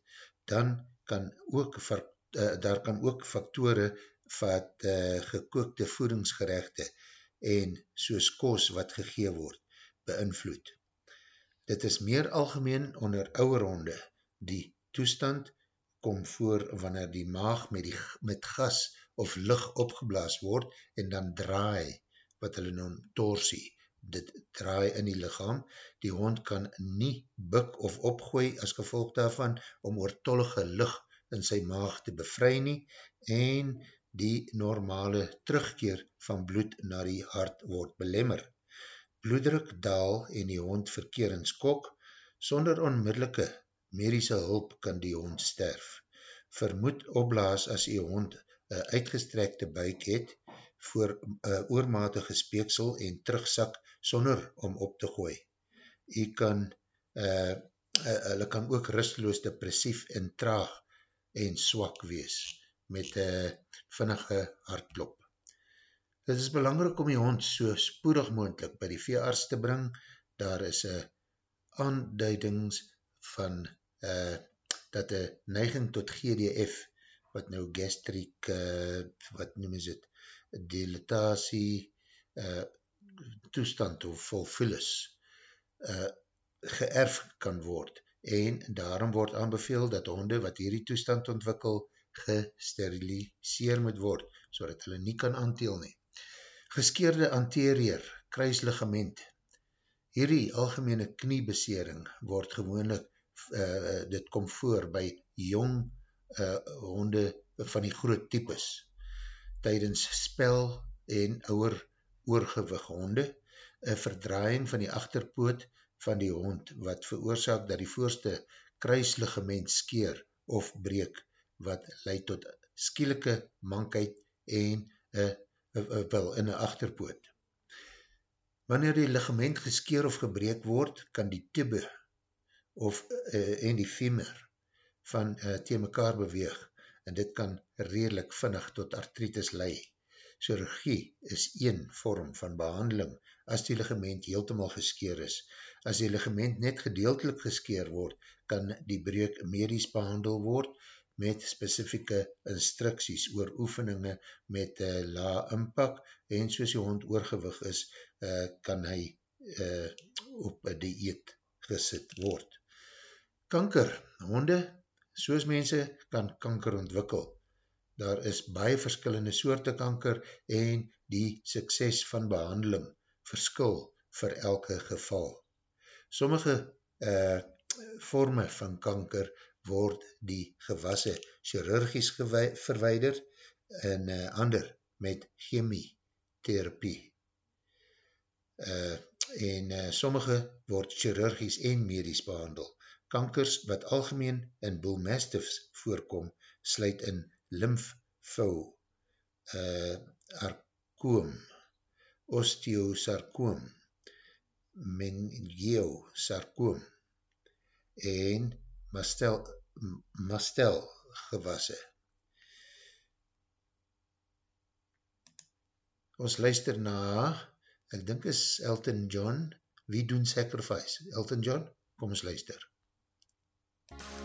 dan kan ook uh, daar kan ook faktore wat uh, gekookte voedingsgerechte en soos koos wat gegee word, beïnvloed. Dit is meer algemeen onder ouwe ronde. Die toestand kom voor wanneer die maag met, die, met gas of licht opgeblaas word en dan draai, wat hulle noem torsie, dit draai in die lichaam. Die hond kan nie buk of opgooi as gevolg daarvan om oortollige licht in sy maag te bevry nie en die normale terugkeer van bloed na die hart word belemmer. Bloeddruk daal en die hond verkeer in skok, sonder onmiddellike medische hulp kan die hond sterf. Vermoed opblaas as die hond een uitgestrekte buik het, voor een oormatige speeksel en terugsak sonder om op te gooi. Hy kan, uh, uh, hulle kan ook rusteloos depressief en traag en swak wees met een vinnige hartklop. Het is belangrijk om die hond so spoedig moendlik by die veearts te bring. Daar is een aanduidings van uh, dat een neiging tot GDF, wat nou gastric, uh, wat noem is het, dilatatie, uh, toestand of volvullis, uh, geërf kan word en daarom word aanbeveel dat honde wat hierdie toestand ontwikkel gesteriliseer moet word, so dat hulle nie kan aanteel nie. Geskeerde anterior, kruisligament, hierdie algemene kniebesering word gewoonlik, uh, dit kom voor by jong uh, honde van die groot types, tydens spel en ouwer oorgewig honde, een verdraaiing van die achterpoot van die hond wat veroorzaak dat die voorste kruisligament skeer of breek wat leid tot skielike mankheid en uh, uh, wel in een achterpoot. Wanneer die ligament geskeer of gebreek word, kan die tibbe of uh, en die femur van uh, tegen mekaar beweeg en dit kan redelijk vinnig tot artritis leid. Chirurgie is een vorm van behandeling as die ligament heeltemal geskeer is. As die ligament net gedeeltelik geskeer word, kan die breuk medisch behandel word met specifieke instructies oor oefeninge met uh, la impak en soos die hond oorgewig is, uh, kan hy uh, op die eet gesit word. Kanker, honde, soos mense kan kanker ontwikkel. Daar is baie verskillende soorte kanker en die sukses van behandeling verskil vir elke geval. Sommige uh, vorme van kanker word die gewasse chirurgies verweider en uh, ander met chemietherapie. Uh, en uh, sommige word chirurgies en medies behandel. Kankers wat algemeen in boelmastiffs voorkom, sluit in lymfvou, uh, arkoom, osteosarkoom, mengeosarkoom en mastel, mastel gewasse. Ons luister na, ek dink is Elton John, wie doen sacrifice? Elton John, kom ons luister. Just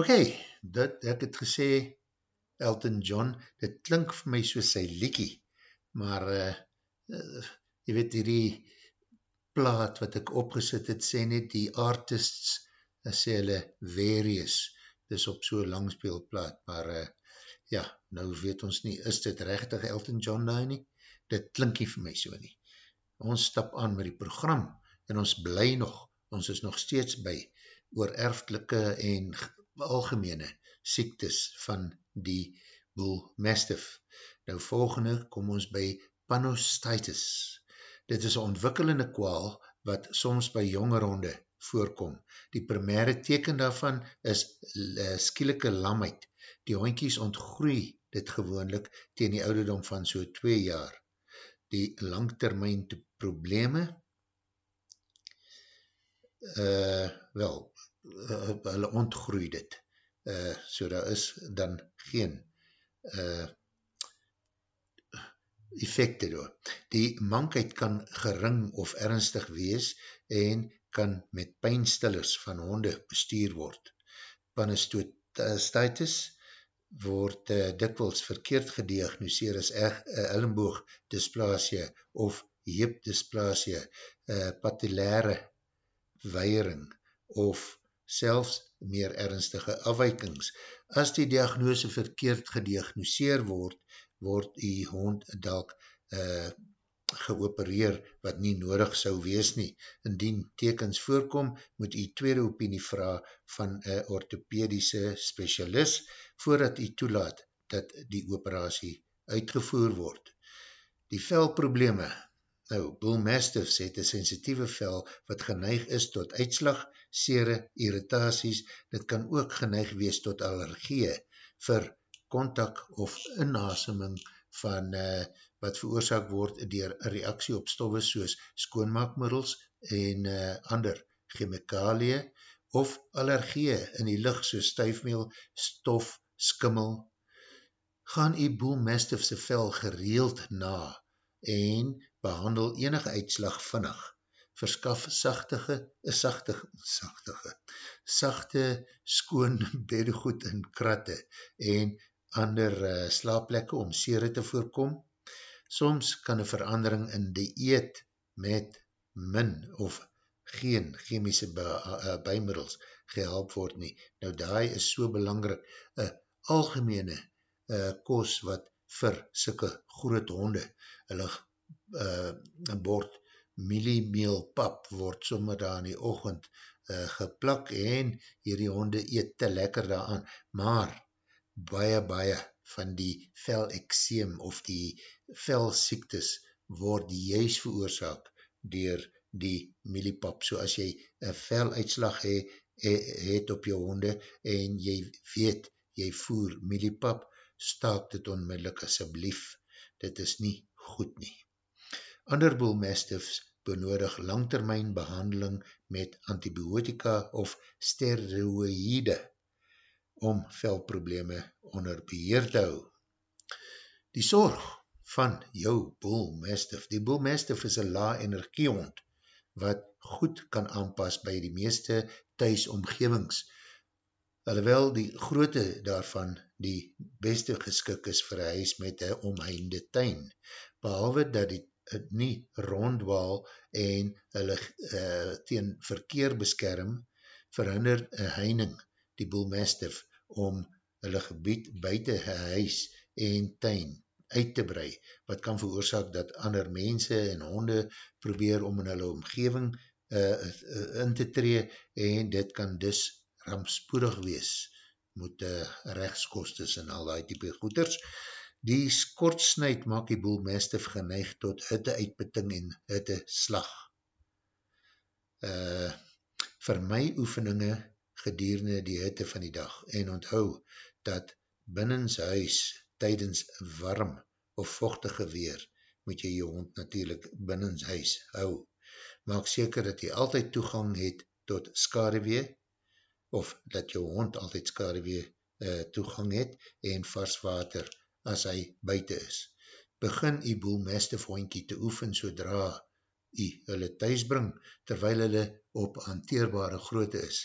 Ok, dit, ek het gesê, Elton John, dit klink vir my soos sy liekie, maar uh, uh, jy weet hierdie plaat wat ek opgesit het, sê net die artists, uh, sê hulle various, dis op so langspeelplaat, maar uh, ja, nou weet ons nie, is dit rechtig Elton John daar nie? Dit klinkie vir my so nie. Ons stap aan met die program, en ons bly nog, ons is nog steeds by, oor erftelike en algemene siektes van die boel mastiff. Nou volgende kom ons by panostitis. Dit is een ontwikkelende kwaal wat soms by jonge ronde voorkom. Die primaire teken daarvan is uh, skielike lamheid. Die hoinkies ontgroei dit gewoonlik teen die ouderdom van so 2 jaar. Die langtermijn probleme uh, wel, uh, hulle ontgroei dit. Uh, so daar is dan geen uh, effecte door. Die mankheid kan gering of ernstig wees en kan met pijnstillers van honde bestuur word. Panastotitis word uh, dikwels verkeerd gediagnoseer as uh, ellenboog dysplasie of heep dysplasie, uh, patellaire weiring of selfs meer ernstige afwijkings. As die diagnose verkeerd gediagnoseer word, word die hond dalk uh, geopereer wat nie nodig sou wees nie. Indien tekens voorkom, moet die tweede opinie vraag van een orthopedische specialist voordat die toelaat dat die operatie uitgevoer word. Die velprobleme Nou, Bull Mastiffs het een sensitieve vel wat geneig is tot uitslag, sere, irritaties, dit kan ook geneig wees tot allergie vir kontak of inhaseming van uh, wat veroorzaak word dier reaksie op stoffe soos skoonmaakmiddels en uh, ander chemikalie of allergie in die licht soos stuifmeel, stof, skimmel. Gaan die Bull Mastiffse vel gereeld na en behandel enige uitslag vinnig, verskaf sachtige, sachtige, sachtige, sachte skoon beddegoed in kratte en ander uh, slaapplekke om sere te voorkom. Soms kan een verandering in die eet met min of geen chemische eh, bijmiddels gehelp word nie. Nou daai is so belangrik, een algemene uh, kos wat vir sikke groot honde, hulle uh, bord mieliemeel pap word sommer daar in die ochend uh, geplak en hierdie honde eet te lekker daaraan, maar baie baie van die vel ekseem of die vel siektes word juist veroorzaak dier die mieliepap, so as jy een vel uitslag he, he, het op jou honde en jy weet, jy voer mieliepap, staak dit onmiddellik asjeblief, dit is nie goed nie. Ander boelmastiffs benodig langtermijn behandeling met antibiotika of steroïde om velprobleme onder beheer te hou. Die zorg van jou boelmastiff. Die boelmastiff is een la energiehond wat goed kan aanpas by die meeste thuisomgevings. Alhoewel die groote daarvan die beste geskik is vir huis met een omheinde tuin, behalwe dat die nie rondwaal en hulle uh, teen verkeer beskerm, verhinder een heining, die boelmastiff, om hulle gebied buiten huis en tuin uit te brei, wat kan veroorzaak dat ander mense en honde probeer om in hulle omgeving uh, in te tree en dit kan dus rampspoedig wees, moet uh, rechtskostes en al die type goeders, Die skortsnuit maak die boel mestif geneig tot hitte uitputting en hitte slag. Uh, vir my oefeninge gedierende die hitte van die dag en onthou dat binnens huis tydens warm of vochtige weer moet jy jou hond natuurlijk binnens huis hou. Maak seker dat jy altyd toegang het tot skadewee of dat jou hond altyd skadewee uh, toegang het en vars water as hy buiten is. Begin die boel mastiff hoinkie te oefen sodra hy hulle thuis bring, terwyl hulle op hanteerbare grootte is.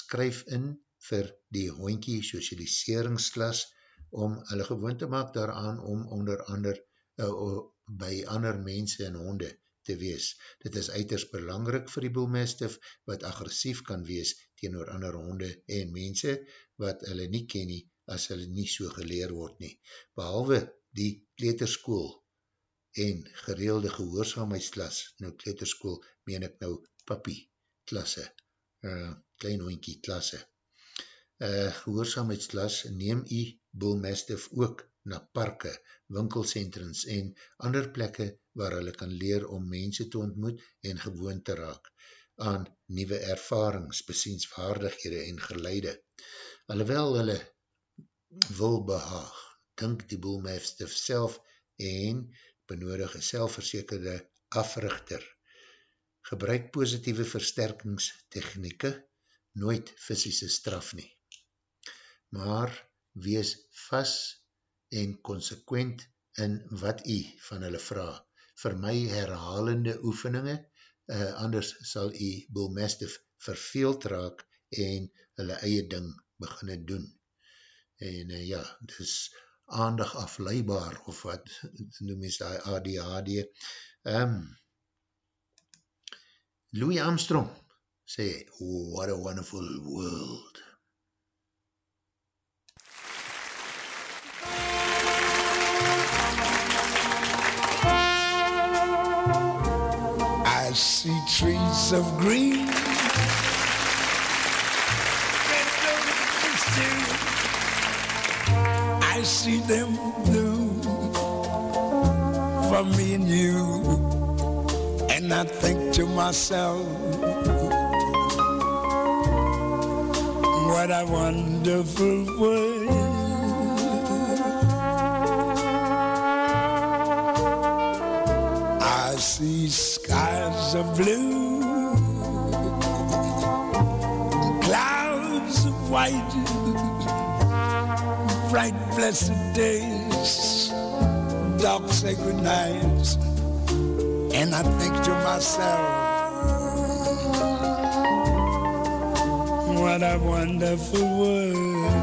Skryf in vir die hoinkie socialiseringsklas om hulle gewoon te maak daaraan om onder ander uh, by ander mense en honde te wees. Dit is uiters belangrik vir die boelmestif wat agressief kan wees teenoor ander honde en mense wat hulle nie ken nie as hulle nie so geleer word nie. Behalwe die kleterskool en gereelde gehoorzaamheidsklas, nou kleterskool meen ek nou papie klasse, uh, klein hoinkie klasse. Uh, gehoorzaamheidsklas neem jy boelmestif ook na parke, winkelcentrums en ander plekke waar hulle kan leer om mense te ontmoet en gewoon te raak aan nieuwe ervarings, besiensvaardighede en geleide. Alhoewel hulle wil behaag, dink die boelmestif self en benodige selfverzekerde africhter. Gebruik positieve versterkingstechnieke, nooit fysische straf nie. Maar wees vast en consequent in wat jy van hulle vraag. Vir my herhalende oefeninge, uh, anders sal jy boelmestif verveeld raak en hulle eie ding beginne doen. En uh, ja, dit is aandig afleibaar of wat noem is die ADHD. Um, ehm, Louis Armstrong sê, what a wonderful world. Of green I see them blue for me and you. And I think to myself, what a wonderful world. I see skies of blue, white bright blessed days, dark sacred nights, and I think to myself, what a wonderful world.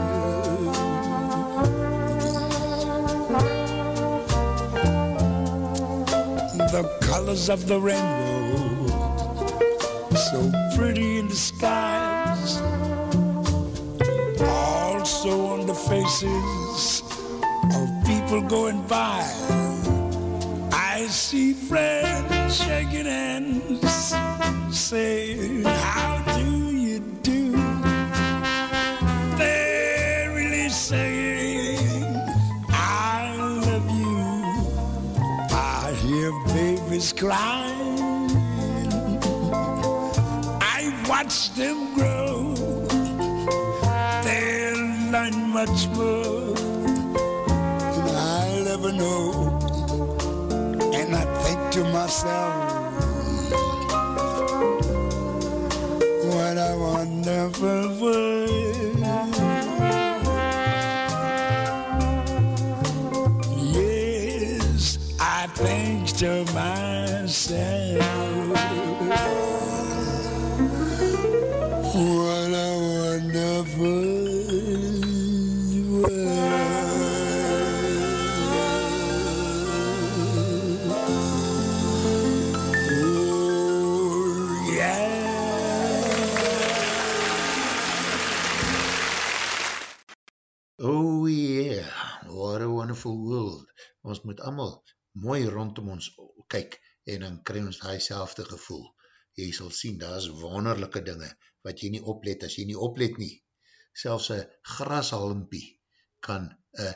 The colors of the rainbow, so pretty in the skies also on the faces of people going by. I see friends shaking hands, saying, How do you do? They're really saying, I love you. I hear babies crying. I watch them grow much more than I'll ever know. And I think to myself, what a wonderful world. Yes, I think to myself, ons moet allemaal mooi rondom ons kyk en dan kry ons die selfde gevoel. Jy sal sien, daar is wonderlijke dinge wat jy nie oplet as jy nie oplet nie. Selfs een grashalmpie kan een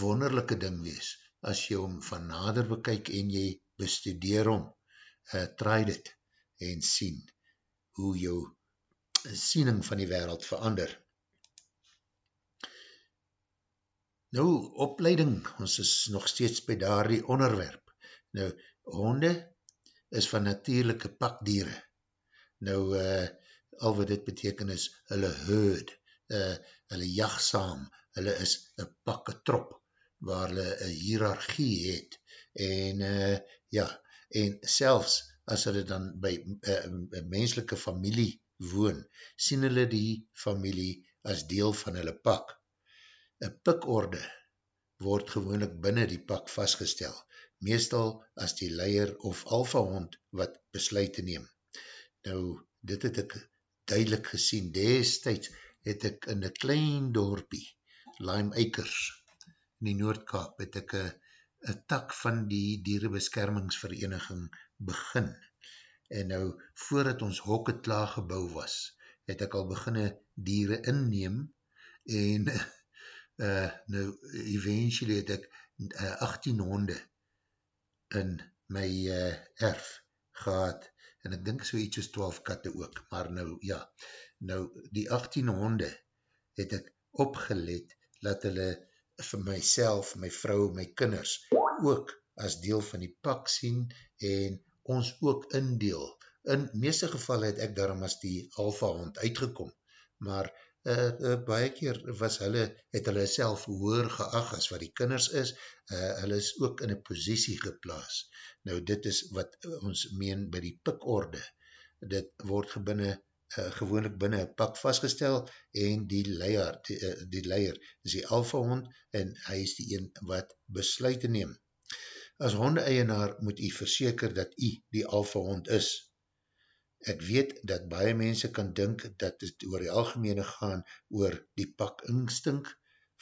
wonderlijke ding wees as jy hom van nader bekyk en jy bestudeer hom, uh, try dit en sien hoe jou siening van die wereld verander. Nou, opleiding, ons is nog steeds by daar die onderwerp. Nou, honde is van natuurlijke pakdiere. Nou, uh, al wat dit beteken is, hulle herd, uh, hulle jachtsaam, hulle is een pakke trop, waar hulle een hiërarchie het. En, uh, ja, en selfs as hulle dan by uh, menselike familie woon, sien hulle die familie as deel van hulle pak. Een pikorde word gewoonlik binnen die pak vastgestel, meestal as die leier of alfa hond wat besluit te neem. Nou, dit het ek duidelik gesien, destijds het ek in een klein dorpie, Lime Acres, in die Noordkaap, het ek een tak van die dierenbeskermingsvereniging begin. En nou, voordat ons hokke klaar gebouw was, het ek al beginne dieren inneem en uh, nou, eventually het ek uh, 18 honde in my uh, erf gehad en ek dink so iets as 12 katte ook, maar nou, ja, nou, die 18 honde het ek opgelet, dat hulle vir myself, my vrou, my kinders, ook as deel van die pak sien, en ons ook indeel. In meeste geval het ek daarom as die alfa hond uitgekom, maar uh, uh, baie keer was hulle, het hulle self hoor geag as wat die kinders is, uh, hulle is ook in een posiesie geplaas. Nou dit is wat ons meen by die pikorde, dit word gebinne uh, gewoonlik binnen een pak vastgestel en die leier, die, uh, die leier is die alfa hond en hy is die een wat besluit te neem. As honde-eienaar moet jy verseker dat jy die alfa hond is. Ek weet dat baie mense kan dink dat het oor die algemene gaan oor die pak instink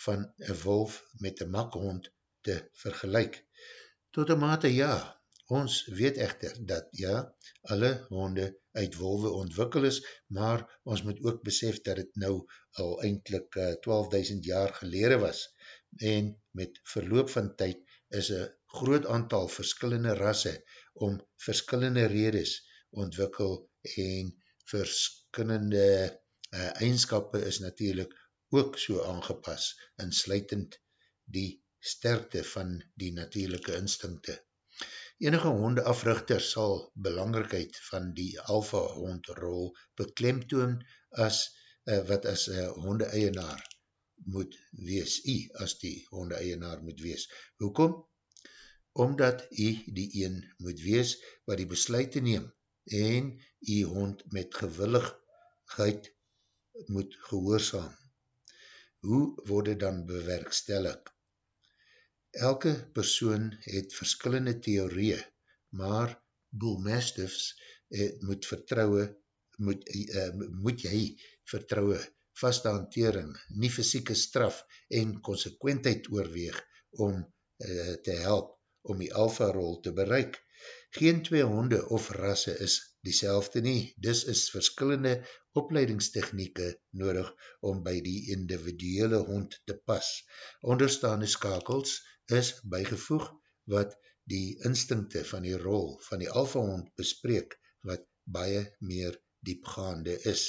van een wolf met een makhond te vergelijk. Tot een mate ja, ons weet echter dat ja, alle honde uit wolwe ontwikkel is, maar ons moet ook besef dat het nou al eindelijk uh, eh, 12.000 jaar gelere was. En met verloop van tyd is een groot aantal verskillende rasse om verskillende redes ontwikkel en verskillende uh, eigenskappe is natuurlijk ook so aangepas, insluitend die sterkte van die natuurlijke instinkte. Enige hondeafrichter sal belangrikheid van die alfa hondrol beklemtoon as uh, wat as uh, honde-eienaar moet wees, jy as die honde-eienaar moet wees. Hoekom? Omdat jy die een moet wees wat die besluit te neem en jy hond met gewilligheid moet gehoorzaam. Hoe word dit dan bewerkstellig? Elke persoon het verskillende theorieën, maar boelmastiffs moet vertrouwe, moet, uh, moet jy vertrouwe, vaste hantering, nie fysieke straf en consequentheid oorweeg om uh, te help om die alfa rol te bereik. Geen twee honde of rasse is die nie, dis is verskillende opleidingstechnieke nodig om by die individuele hond te pas. Onderstaande skakels is bygevoeg wat die instinkte van die rol van die alfa hond bespreek wat baie meer diepgaande is.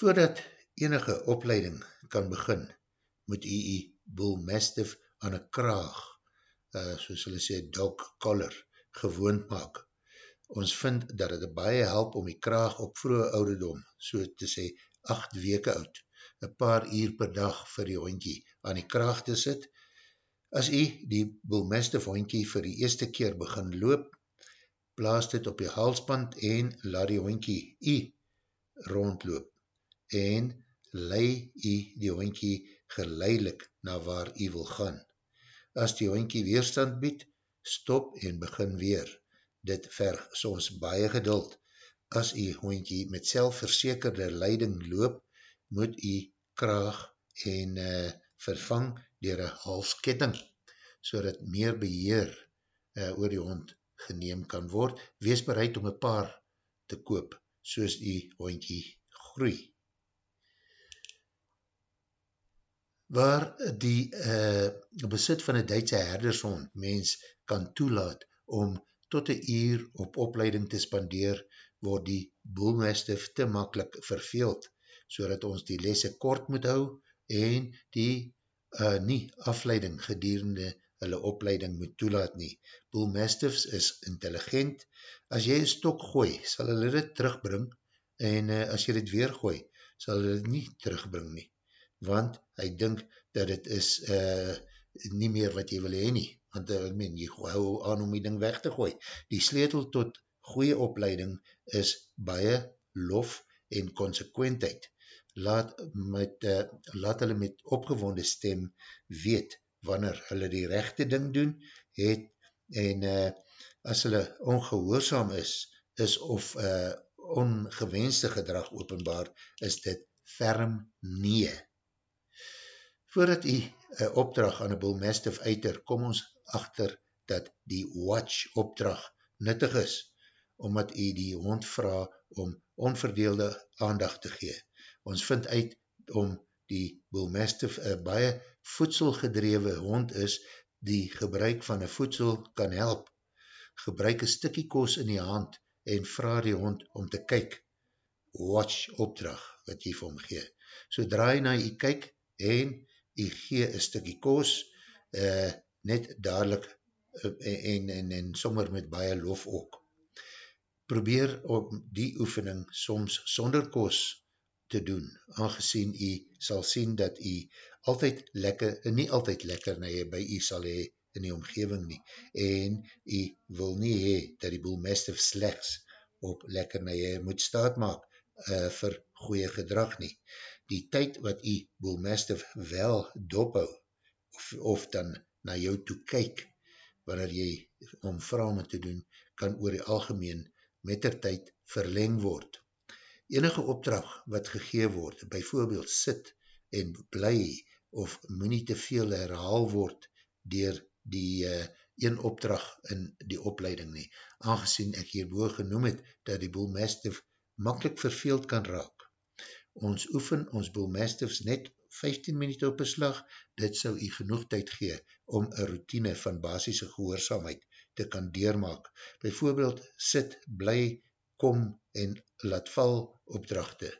Voordat enige opleiding kan begin, moet jy die bull mastiff aan een kraag, uh, soos hulle sê dog collar, gewoond maak. Ons vind dat het baie help om die kraag op vroege ouderdom, so te sê 8 weke oud, een paar uur per dag vir die hondkie aan die kraag te sit. As jy die boelmestif hondkie vir die eerste keer begin loop, plaas dit op die halsband en laat die hondkie jy rondloop en lei jy die hondkie geleidelik na waar jy wil gaan. As die hondkie weerstand bied, stop en begin weer. Dit verg soms baie geduld. As jy hondkie met selfverzekerde leiding loop, moet jy kraag en uh, vervang dier een halsketting, so dat meer beheer uh, oor die hond geneem kan word. Wees bereid om een paar te koop, soos die hondkie groei. Waar die uh, besit van een Duitse herdershond mens kan toelaat om tot een uur op opleiding te spandeer, word die boelmestif te makkelijk verveeld so ons die lesse kort moet hou en die uh, nie afleiding gedurende hulle opleiding moet toelaat nie. Boel Mastiffs is intelligent. As jy een stok gooi, sal hulle dit terugbring en uh, as jy dit weer gooi, sal hulle dit nie terugbring nie. Want hy dink dat het is uh, nie meer wat jy wil heen nie. Want uh, men, jy hou aan om die ding weg te gooi. Die sleutel tot goeie opleiding is baie lof en consequentheid. Laat, met, uh, laat hulle met opgewonde stem weet wanneer hulle die rechte ding doen het en uh, as hulle ongehoorzaam is, is of uh, ongewenste gedrag openbaar, is dit ferm nee. Voordat u uh, opdrag aan een boelmestif uiter, kom ons achter dat die watch opdrag nuttig is, omdat u die hond vraag om onverdeelde aandacht te gee. Ons vind uit om die boelmestif een baie voedselgedrewe hond is, die gebruik van een voedsel kan help. Gebruik een stikkie koos in die hand en vraag die hond om te kyk. Watch opdrag wat jy vir hom gee. So draai na jy kyk en jy gee een stikkie koos, uh, net dadelijk uh, en, en, en sommer met baie lof ook. Probeer om die oefening soms sonder koos te doen, aangezien jy sal sien dat jy altyd lekker, nie altyd lekker na jy by jy sal hee in die omgeving nie, en jy wil nie hee dat die boel mestig slechts op lekker na jy moet staat maak uh, vir goeie gedrag nie. Die tyd wat jy boel mestig wel dophou, of, of dan na jou toe kyk, wanneer jy om vrame te doen, kan oor die algemeen met der tyd verleng word enige opdrag wat gegee word, byvoorbeeld sit en bly of moet nie te veel herhaal word dier die uh, een opdrag in die opleiding nie, aangezien ek hierboe genoem het dat die boelmestif makkelijk verveeld kan raak. Ons oefen ons boelmestifs net 15 minuut op beslag, dit sal u genoeg tyd gee om een routine van basisse gehoorzaamheid te kan deurmaak. Bijvoorbeeld sit, bly, kom en laat val opdrachte.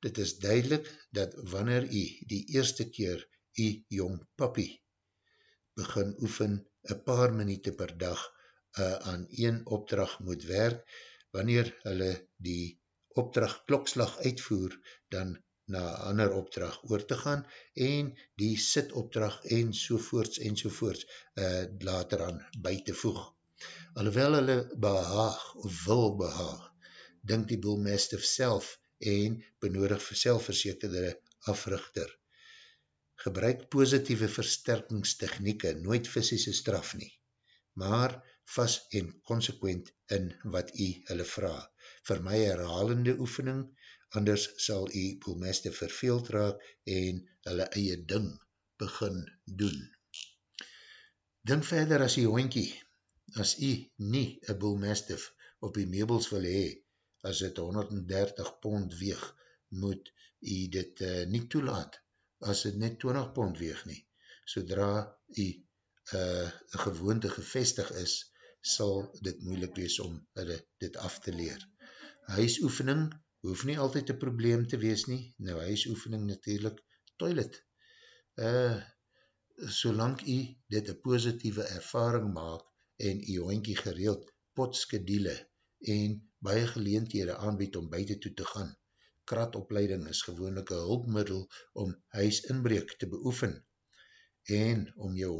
Dit is duidelik dat wanneer u die eerste keer u jong papi begin oefen een paar minuut per dag uh, aan een opdracht moet werk, wanneer hulle die opdracht klokslag uitvoer, dan na ander opdracht oor te gaan en die sit opdracht en sovoorts en sovoorts uh, later aan by te voeg. Alhoewel hulle behaag of wil behaag, dink die boelmestif self en benodig vir selfverzekerde africhter. Gebruik positieve versterkingstechnieke, nooit fysische straf nie, maar vast en consequent in wat jy hulle vraag. Vir my herhalende oefening, anders sal jy boelmestif verveeld raak en hulle eie ding begin doen. Dink verder as jy hoinkie, as jy nie een boelmestif op die meubels wil hee, as het 130 pond weeg, moet jy dit uh, nie toelaat, as het net 20 pond weeg nie. Sodra jy uh, gewoonte gevestig is, sal dit moeilik wees om hulle dit af te leer. Huisoefening hoef nie altyd een probleem te wees nie, nou huisoefening natuurlijk toilet. Uh, solang jy dit een positieve ervaring maak en jy hoinkie gereeld potskedele en baie geleenthede aanbied om buiten toe te gaan. Kratopleiding is gewoonlik een hulpmiddel om huisinbreek te beoefen en om jou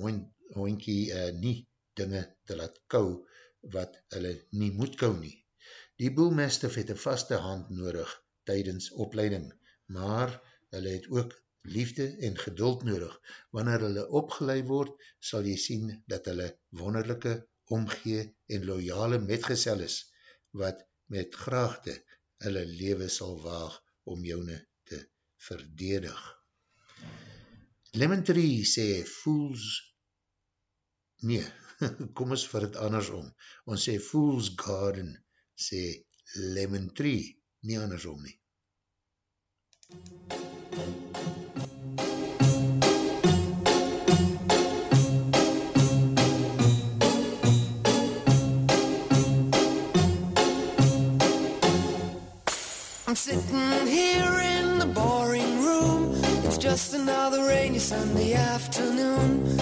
hoinkie uh, nie dinge te laat kou wat hulle nie moet kou nie. Die boelmestif het een vaste hand nodig tydens opleiding, maar hulle het ook liefde en geduld nodig. Wanneer hulle opgeleid word, sal jy sien dat hulle wonderlijke, omgee en loyale metgezel is, wat met graagte hulle lewe sal waag om joune te verdedig. Lemon Tree sê Fools nee, kom ons vir het andersom. Ons sê Fool's Garden sê Lemon Tree, nie andersom nie. I'm sitting here in the boring room. It's just another rainy Sunday afternoon.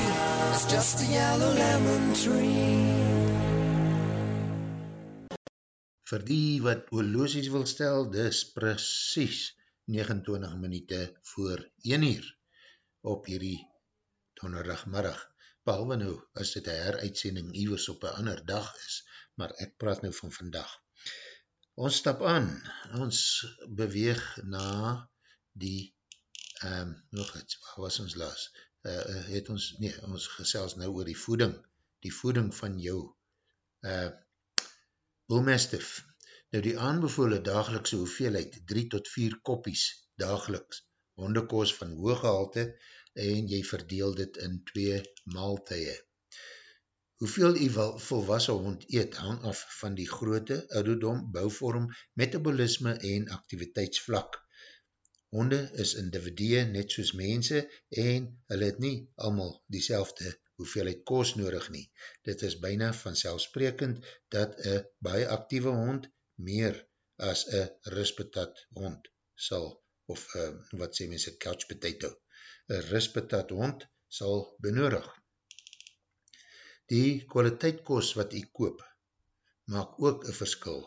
is just a yellow lemon tree. Vir die wat oorloosies wil stel, dis precies 29 minuute voor 1 uur op hierdie donderdagmiddag. Behalve nou, as dit een heruitsending iwers op een ander dag is, maar ek praat nou van vandag. Ons stap aan, ons beweeg na die, um, nog iets, waar was ons laas? Uh, het ons, nee, ons gesels nou oor die voeding, die voeding van jou uh, Bullmastiff. Nou die aanbevole dagelikse hoeveelheid 3 tot 4 koppies dageliks hondekoos van hooggehalte en jy verdeel dit in 2 maaltuie. Hoeveel die volwassen hond eet hang af van die grootte, ouderdom, bouwvorm, metabolisme en activiteitsvlak. Honde is individue net soos mense en hulle het nie allemaal die hoeveelheid koos nodig nie. Dit is byna vanselfsprekend dat een baie actieve hond meer as een rispetat hond sal, of uh, wat sê mense, couch potato, een rispetat hond sal benodig. Die kwaliteit koos wat jy koop, maak ook een verskil.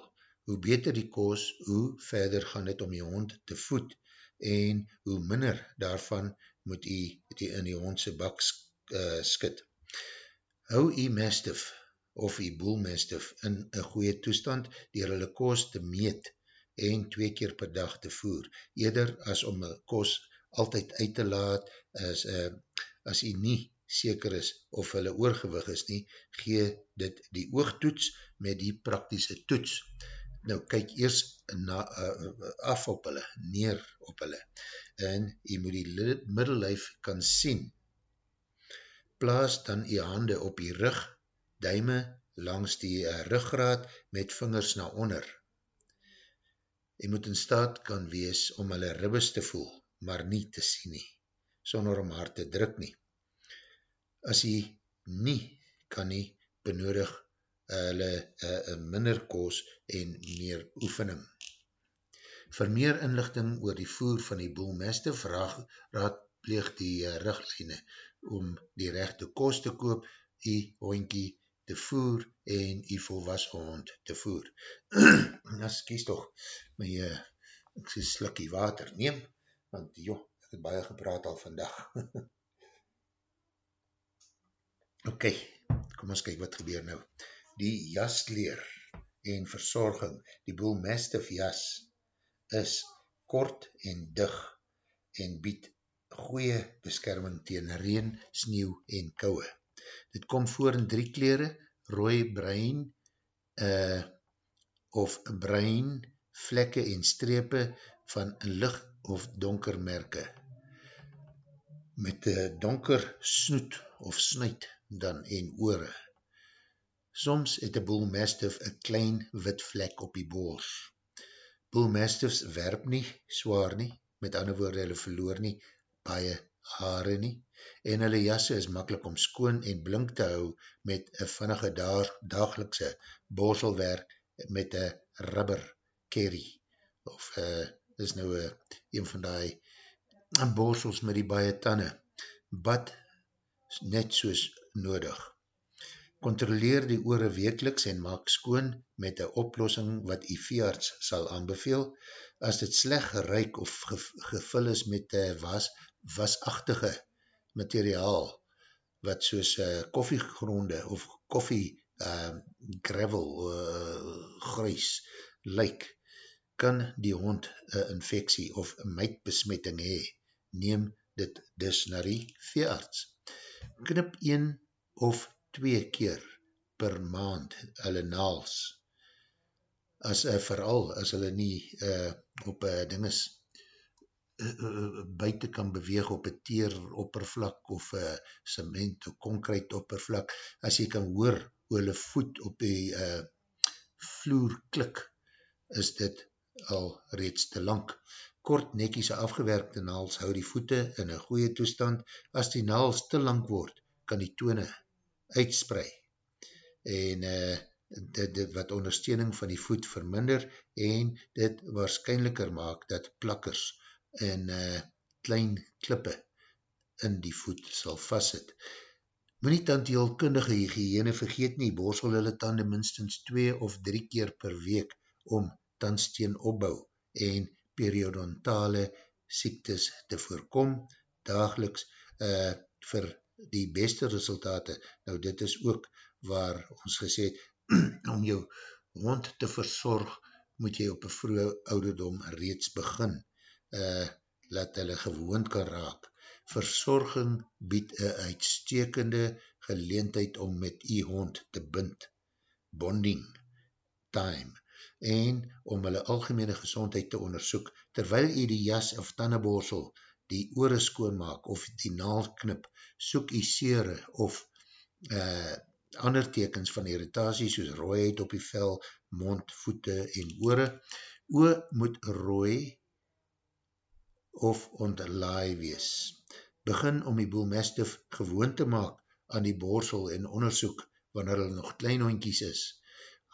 Hoe beter die koos, hoe verder gaan het om jy hond te voed en hoe minder daarvan moet jy die in die hondse bak uh, skit. Hou jy mastiff of jy boelmastiff in een goeie toestand dier hulle koos te meet en twee keer per dag te voer, eerder as om een koos altyd uit te laat as, uh, as jy nie seker is of hulle oorgewig is nie, gee dit die oogtoets met die praktische toets. Nou, kyk eers na, uh, af op hulle, neer op hulle, en jy moet die middellijf kan sien, plaas dan die hande op die rug, duime langs die uh, ruggraad met vingers na onder. Jy moet in staat kan wees om hulle ribbes te voel, maar nie te sien nie, sonder om haar te druk nie. As jy nie kan nie, benodig hulle uh, minder koos en meer oefening. Voor meer inlichting oor die voer van die boelmeste vraag raadpleeg die uh, richtlijne om die rechte kost te koop die hoinkie te voer en die volwassen hond te voer. As kies toch my uh, ek sê slikkie water neem, want joh, ek het baie gepraat al vandag. ok, kom ons kyk wat gebeur nou. Die jasleer en verzorging, die boel mastiff jas, is kort en dig en bied goeie beskerming tegen reen, sneeuw en kouwe. Dit kom voor in drie kleren, rooi, bruin uh, of bruin, vlekke en strepe van licht of donker merke. Met een donker snoet of snuit dan en oore. Soms het een boel mastiff een klein wit vlek op die boors. Boel mastiffs werp nie, zwaar nie, met ander woorde hulle verloor nie, baie haare nie, en hulle jasse is makkelijk om skoon en blink te hou met een vannige dag, dagelikse borselwerk met een rubber kerry, of uh, is nou uh, een van die borsels met die baie tanne, bad net soos nodig. Controleer die oore wekeliks en maak skoon met een oplossing wat die veearts sal aanbeveel. As dit sleg geruik of gevul is met was, wasachtige materiaal wat soos uh, koffiegronde of koffie uh, gravel uh, gruis lyk, kan die hond een infectie of mytbesmetting hee. Neem dit dus na die veearts. Knip een of twee keer per maand hulle naals. As uh, vooral as hulle nie uh, op uh, dinges uh, buiten kan beweeg op een teer oppervlak of uh, cement of concrete oppervlak, as jy kan hoor hoe hulle voet op die uh, vloer klik, is dit al reeds te lang. Kort nekies afgewerkte naals hou die voete in een goeie toestand. As die naals te lang word, kan die tone uitsprei. En uh, dit, dit wat ondersteuning van die voet verminder en dit waarschijnlijker maak dat plakkers en uh, klein klippe in die voet sal vastzit. Moe nie tandheelkundige hygiëne vergeet nie, borsel hulle tanden minstens 2 of 3 keer per week om tandsteen opbouw en periodontale siektes te voorkom, dageliks uh, vir die beste resultate. Nou dit is ook waar ons gesê het, om jou hond te verzorg, moet jy op een vroege ouderdom reeds begin uh, laat hulle gewoond kan raak. Verzorging bied een uitstekende geleentheid om met die hond te bind, bonding, time, en om hulle algemene gezondheid te onderzoek, terwyl jy die jas of tanneborsel die oore skoonmaak of die naal knip, soek jy sere of uh, ander tekens van irritatie soos rooiheid op die vel, mond, voete en oore. Oe moet rooi of onderlaai wees. Begin om die boelmestif gewoon te maak aan die borsel en onderzoek wanneer hulle nog klein hondkies is.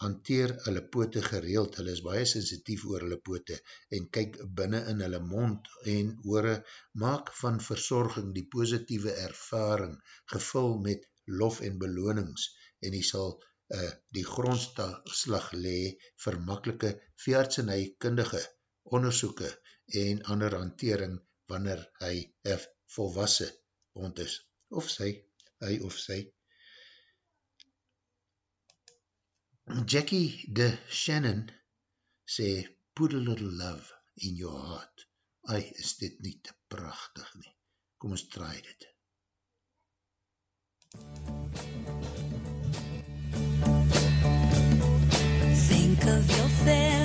Hanteer hulle pote gereeld, hulle is baie sensitief oor hulle pote en kyk binnen in hulle mond en oore, maak van verzorging die positieve ervaring gevul met lof en belonings en die sal uh, die grondslag lee vir makkelike veeartsenij kundige onderzoeken en ander hantering wanneer hy volwassen hond is, of sy, hy of sy. Jackie de Shannon sê, put a little love in your heart. Ai, is dit nie te prachtig nie. Kom ons try dit. Think of your fellow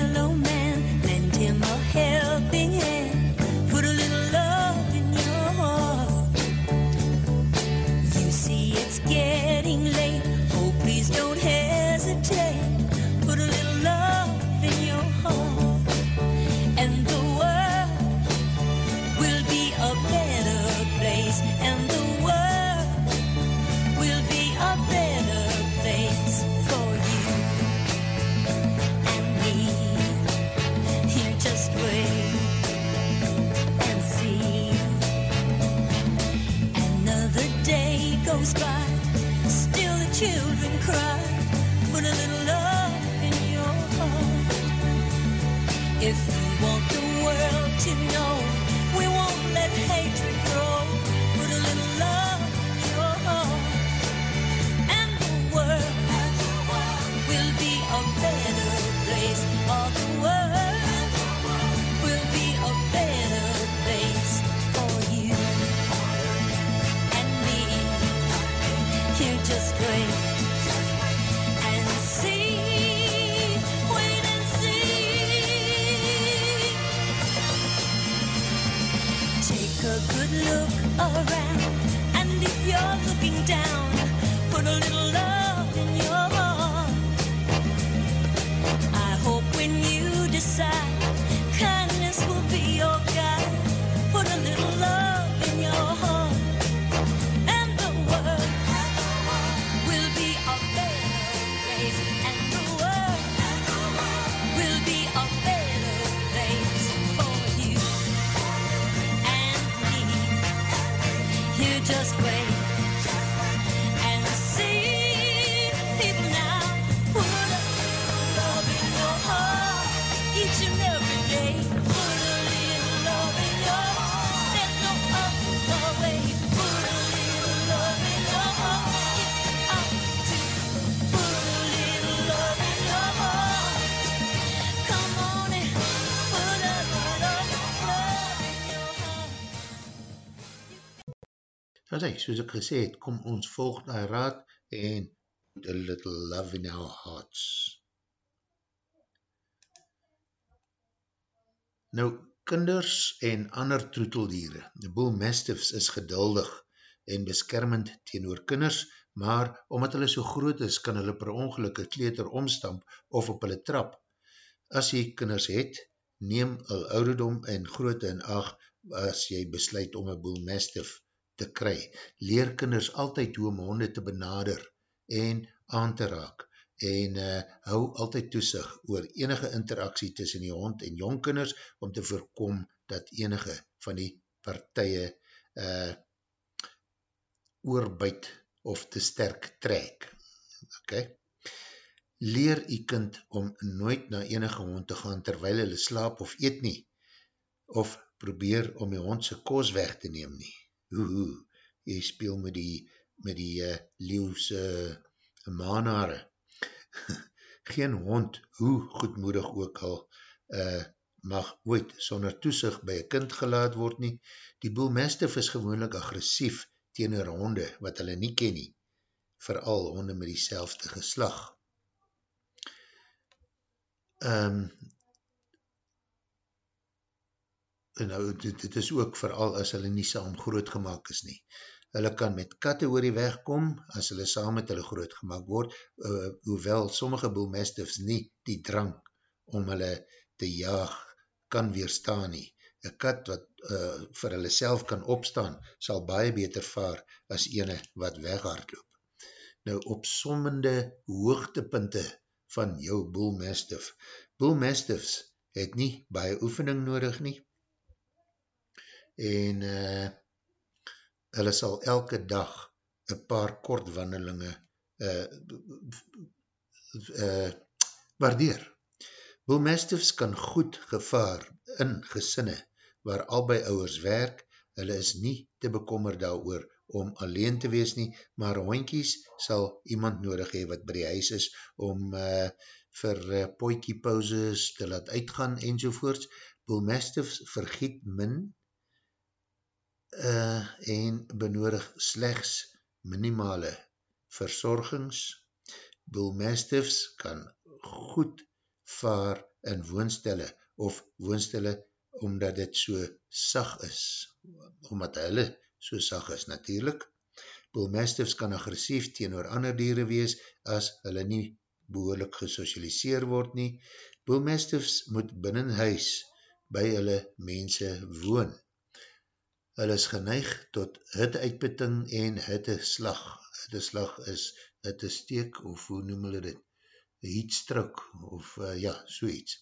Dat hy, soos ek gesê het, kom ons volg die raad en put a little love in our hearts. Nou, kinders en ander troeteldiere, die boel mastiffs is geduldig en beskermend teenoor kinders, maar omdat hulle so groot is, kan hulle per ongeluk een kleter omstamp of op hulle trap. As jy kinders het, neem al ouderdom en grootte in acht as jy besluit om een boel mastiff te kry. Leer kinders altyd hoe om honde te benader en aan te raak en uh, hou altyd toesig oor enige interaksie tussen die hond en jong kinders om te voorkom dat enige van die partije uh, oorbuit of te sterk trek. Okay. Leer die kind om nooit na enige hond te gaan terwyl hulle slaap of eet nie, of probeer om die hond sy kos weg te neem nie. Hoe, jy speel met die, met die uh, leeuwse uh, maanare. Geen hond, hoe goedmoedig ook al, uh, mag ooit sonder toesig by een kind gelaat word nie. Die boelmestiff is gewoonlik agressief teenoor honde wat hulle nie ken nie, vooral honde met die geslag. Um, en nou, dit, dit is ook vooral as hulle nie saam groot gemaakt is nie. Hulle kan met katte oor die weg kom, as hulle saam met hulle groot gemaakt word, uh, hoewel sommige boelmestiffs nie die drang om hulle te jaag kan weerstaan nie. Een kat wat uh, vir hulle self kan opstaan, sal baie beter vaar as ene wat weghardloop. Nou, opsommende hoogtepunte van jou boelmestiff. Boelmestiffs het nie baie oefening nodig nie, en uh, hulle sal elke dag een paar kort wandelinge uh, uh, waardeer. Boelmestiffs kan goed gevaar in gesinne waar albei ouwers werk, hulle is nie te bekommer daar om alleen te wees nie, maar hoinkies sal iemand nodig hee wat by die huis is om uh, vir uh, poikiepauses te laat uitgaan enzovoorts. Boelmestiffs vergiet min uh, en benodig slechts minimale verzorgings. Boelmestiffs kan goed vaar in woonstelle of woonstelle omdat dit so sag is, omdat hulle so sag is natuurlijk. Boelmestiffs kan agressief teenoor ander dieren wees as hulle nie behoorlik gesocialiseer word nie. Boelmestiffs moet binnen huis by hulle mense woon. Hulle is geneig tot hitte uitputting en hitte slag. Hitte slag is hitte steek of hoe noem hulle dit? Heatstruk of uh, ja, so iets.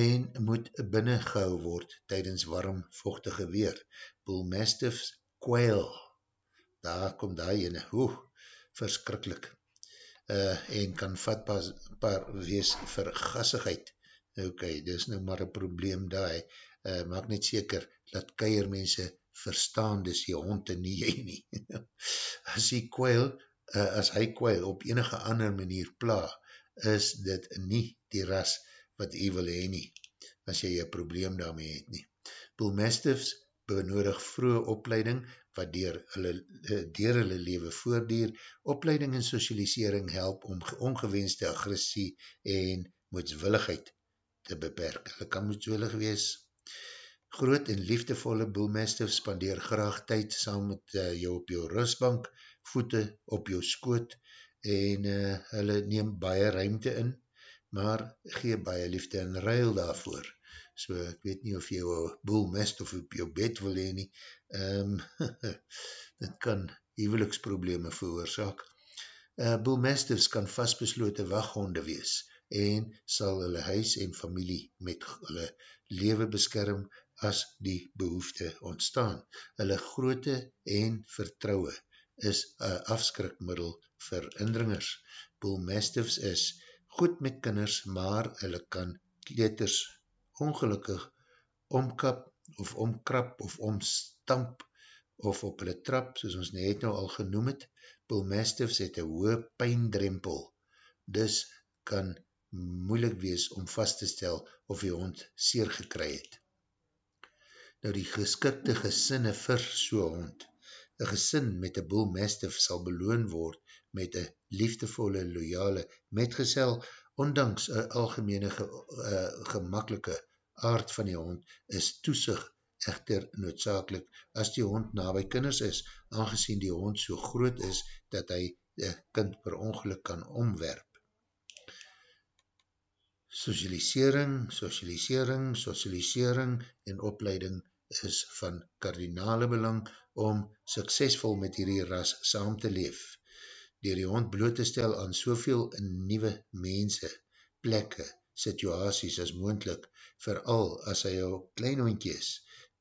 En moet binnen gehou word tydens warm vochtige weer. Bullmastiffs quail. Daar kom daar ene. Oeh, verskrikkelijk. Uh, en kan vatbaar wees vir gassigheid ok, dis nou maar een probleem daai, uh, maak net seker, dat keiermense verstaan, dis die hond en nie jy nie. as hy kwijl, uh, as hy kwijl op enige ander manier pla, is dit nie die ras wat hy wil heen nie, as jy een probleem daarmee het nie. Bull Mastiffs benodig vroege opleiding, wat dier hulle, eh, dier hulle leven voordier, opleiding en socialisering help om ongewenste agressie en moedswilligheid te beperk. Hulle kan moedswillig wees. Groot en liefdevolle boelmestief spandeer graag tyd saam met uh, jou op jou rustbank, voete op jou skoot en uh, hulle neem baie ruimte in, maar gee baie liefde en ruil daarvoor. So ek weet nie of jy jou boelmest of op jou bed wil heen nie, um, dit kan huweliksprobleme veroorzaak. Uh, boelmestiefs kan vastbeslote waghonde wees en sal hulle huis en familie met hulle leven beskerm as die behoefte ontstaan. Hulle groote en vertrouwe is een afskrikmiddel vir indringers. Bullmastiffs is goed met kinders, maar hulle kan kleeters ongelukkig omkap of omkrap of omstamp of op hulle trap, soos ons net nou al genoem het. Bullmastiffs het een hoë pijndrempel, dus kan moeilik wees om vast te stel of die hond seer gekry het. Nou die geskikte gesinne vir so hond. Een gesin met een boel mastiff sal beloon word met een liefdevolle, loyale metgezel, ondanks een algemene ge, uh, gemakkelike aard van die hond, is toesig echter noodzakelik as die hond na by kinders is, aangezien die hond so groot is, dat hy een kind per ongeluk kan omwerp socialisering, socialisering, socialisering en opleiding is van kardinale belang om suksesvol met hierdie ras saam te leef. Door die hond bloot te stel aan soveel nieuwe mense, plekke, situaties as moendlik, vooral as hy jou klein hondje is,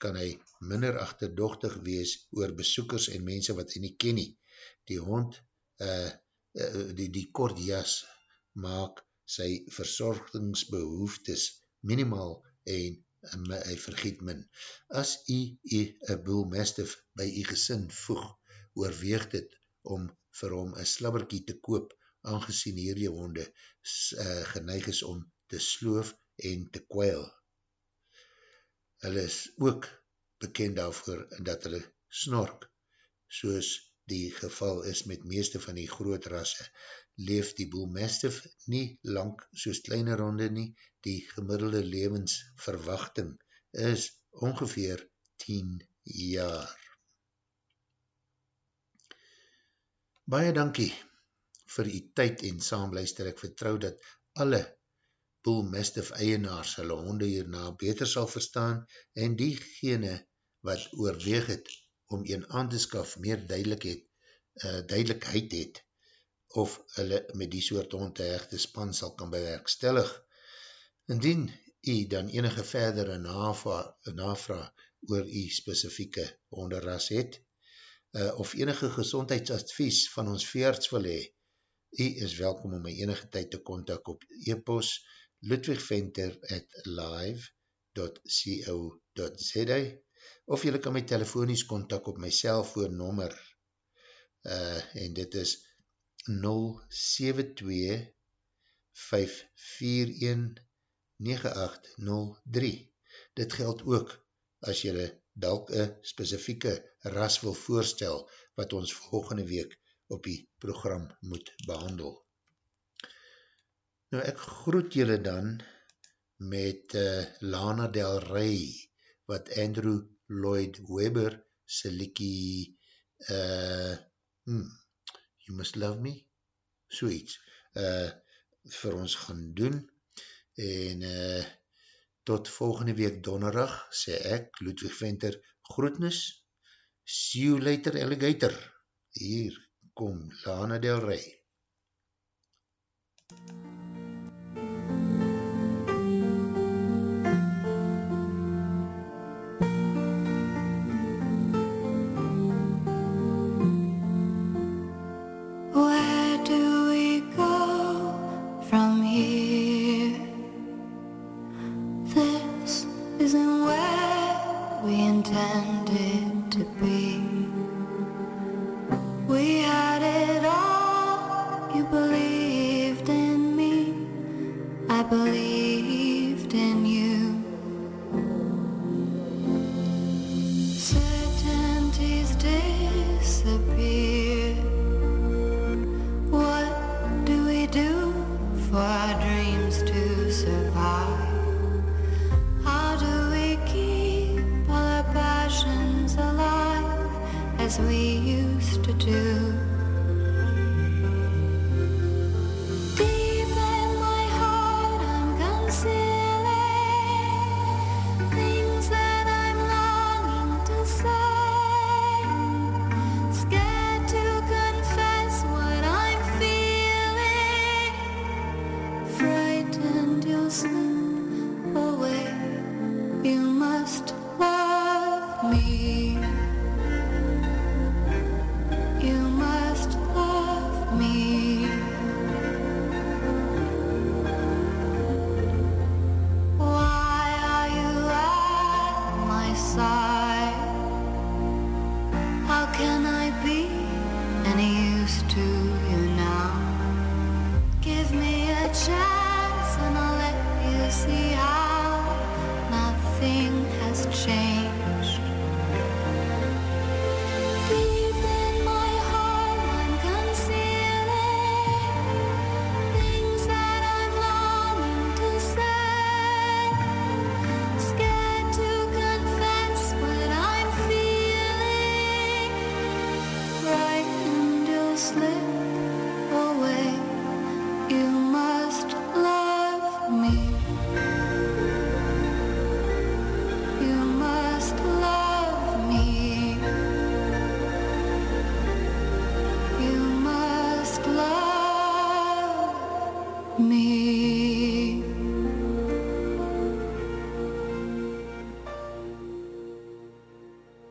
kan hy minder achterdochtig wees oor besoekers en mense wat hy nie ken nie. Die hond, uh, uh, die, die kort jas, maak sy verzorgingsbehoeftes minimaal en hy vergiet min. As jy een boel mastiff by jy gesin voeg, oorweeg dit om vir hom een slabberkie te koop, aangezien hierdie honde uh, geneig is om te sloof en te kwijl. Hulle is ook bekend daarvoor dat hulle snork, soos die geval is met meeste van die groot rasse, leef die boel mastiff nie lang soos kleine ronde nie, die gemiddelde levensverwachting is ongeveer 10 jaar. Baie dankie vir die tyd en saambluister. Ek vertrou dat alle boel mastiff eienaars hulle honde hierna beter sal verstaan en diegene wat oorweeg het om een aan te skaf meer duidelik het, uh, duidelijkheid het of hulle met die soort hond te hechte span sal kan bewerkstellig. Indien jy dan enige verdere navraag oor jy specifieke honderras het, uh, of enige gezondheidsadvies van ons veerts wil hee, jy is welkom om my enige tyd te kontak op e-post ludwigventer at live.co.za of jylle kan my telefonies kontak op my cellfoonnummer uh, en dit is 072 072-541-9803 Dit geld ook as jylle dalk een specifieke ras wil voorstel wat ons volgende week op die program moet behandel. Nou ek groet jylle dan met uh, Lana Del Rey wat Andrew Lloyd Webber sy liekie uh, hmm, You Must Love Me, so iets, uh, vir ons gaan doen, en uh, tot volgende week donderdag, sê ek, Ludwig Venter, groetnis, see you later alligator, hier kom Lana Del Rey. Where do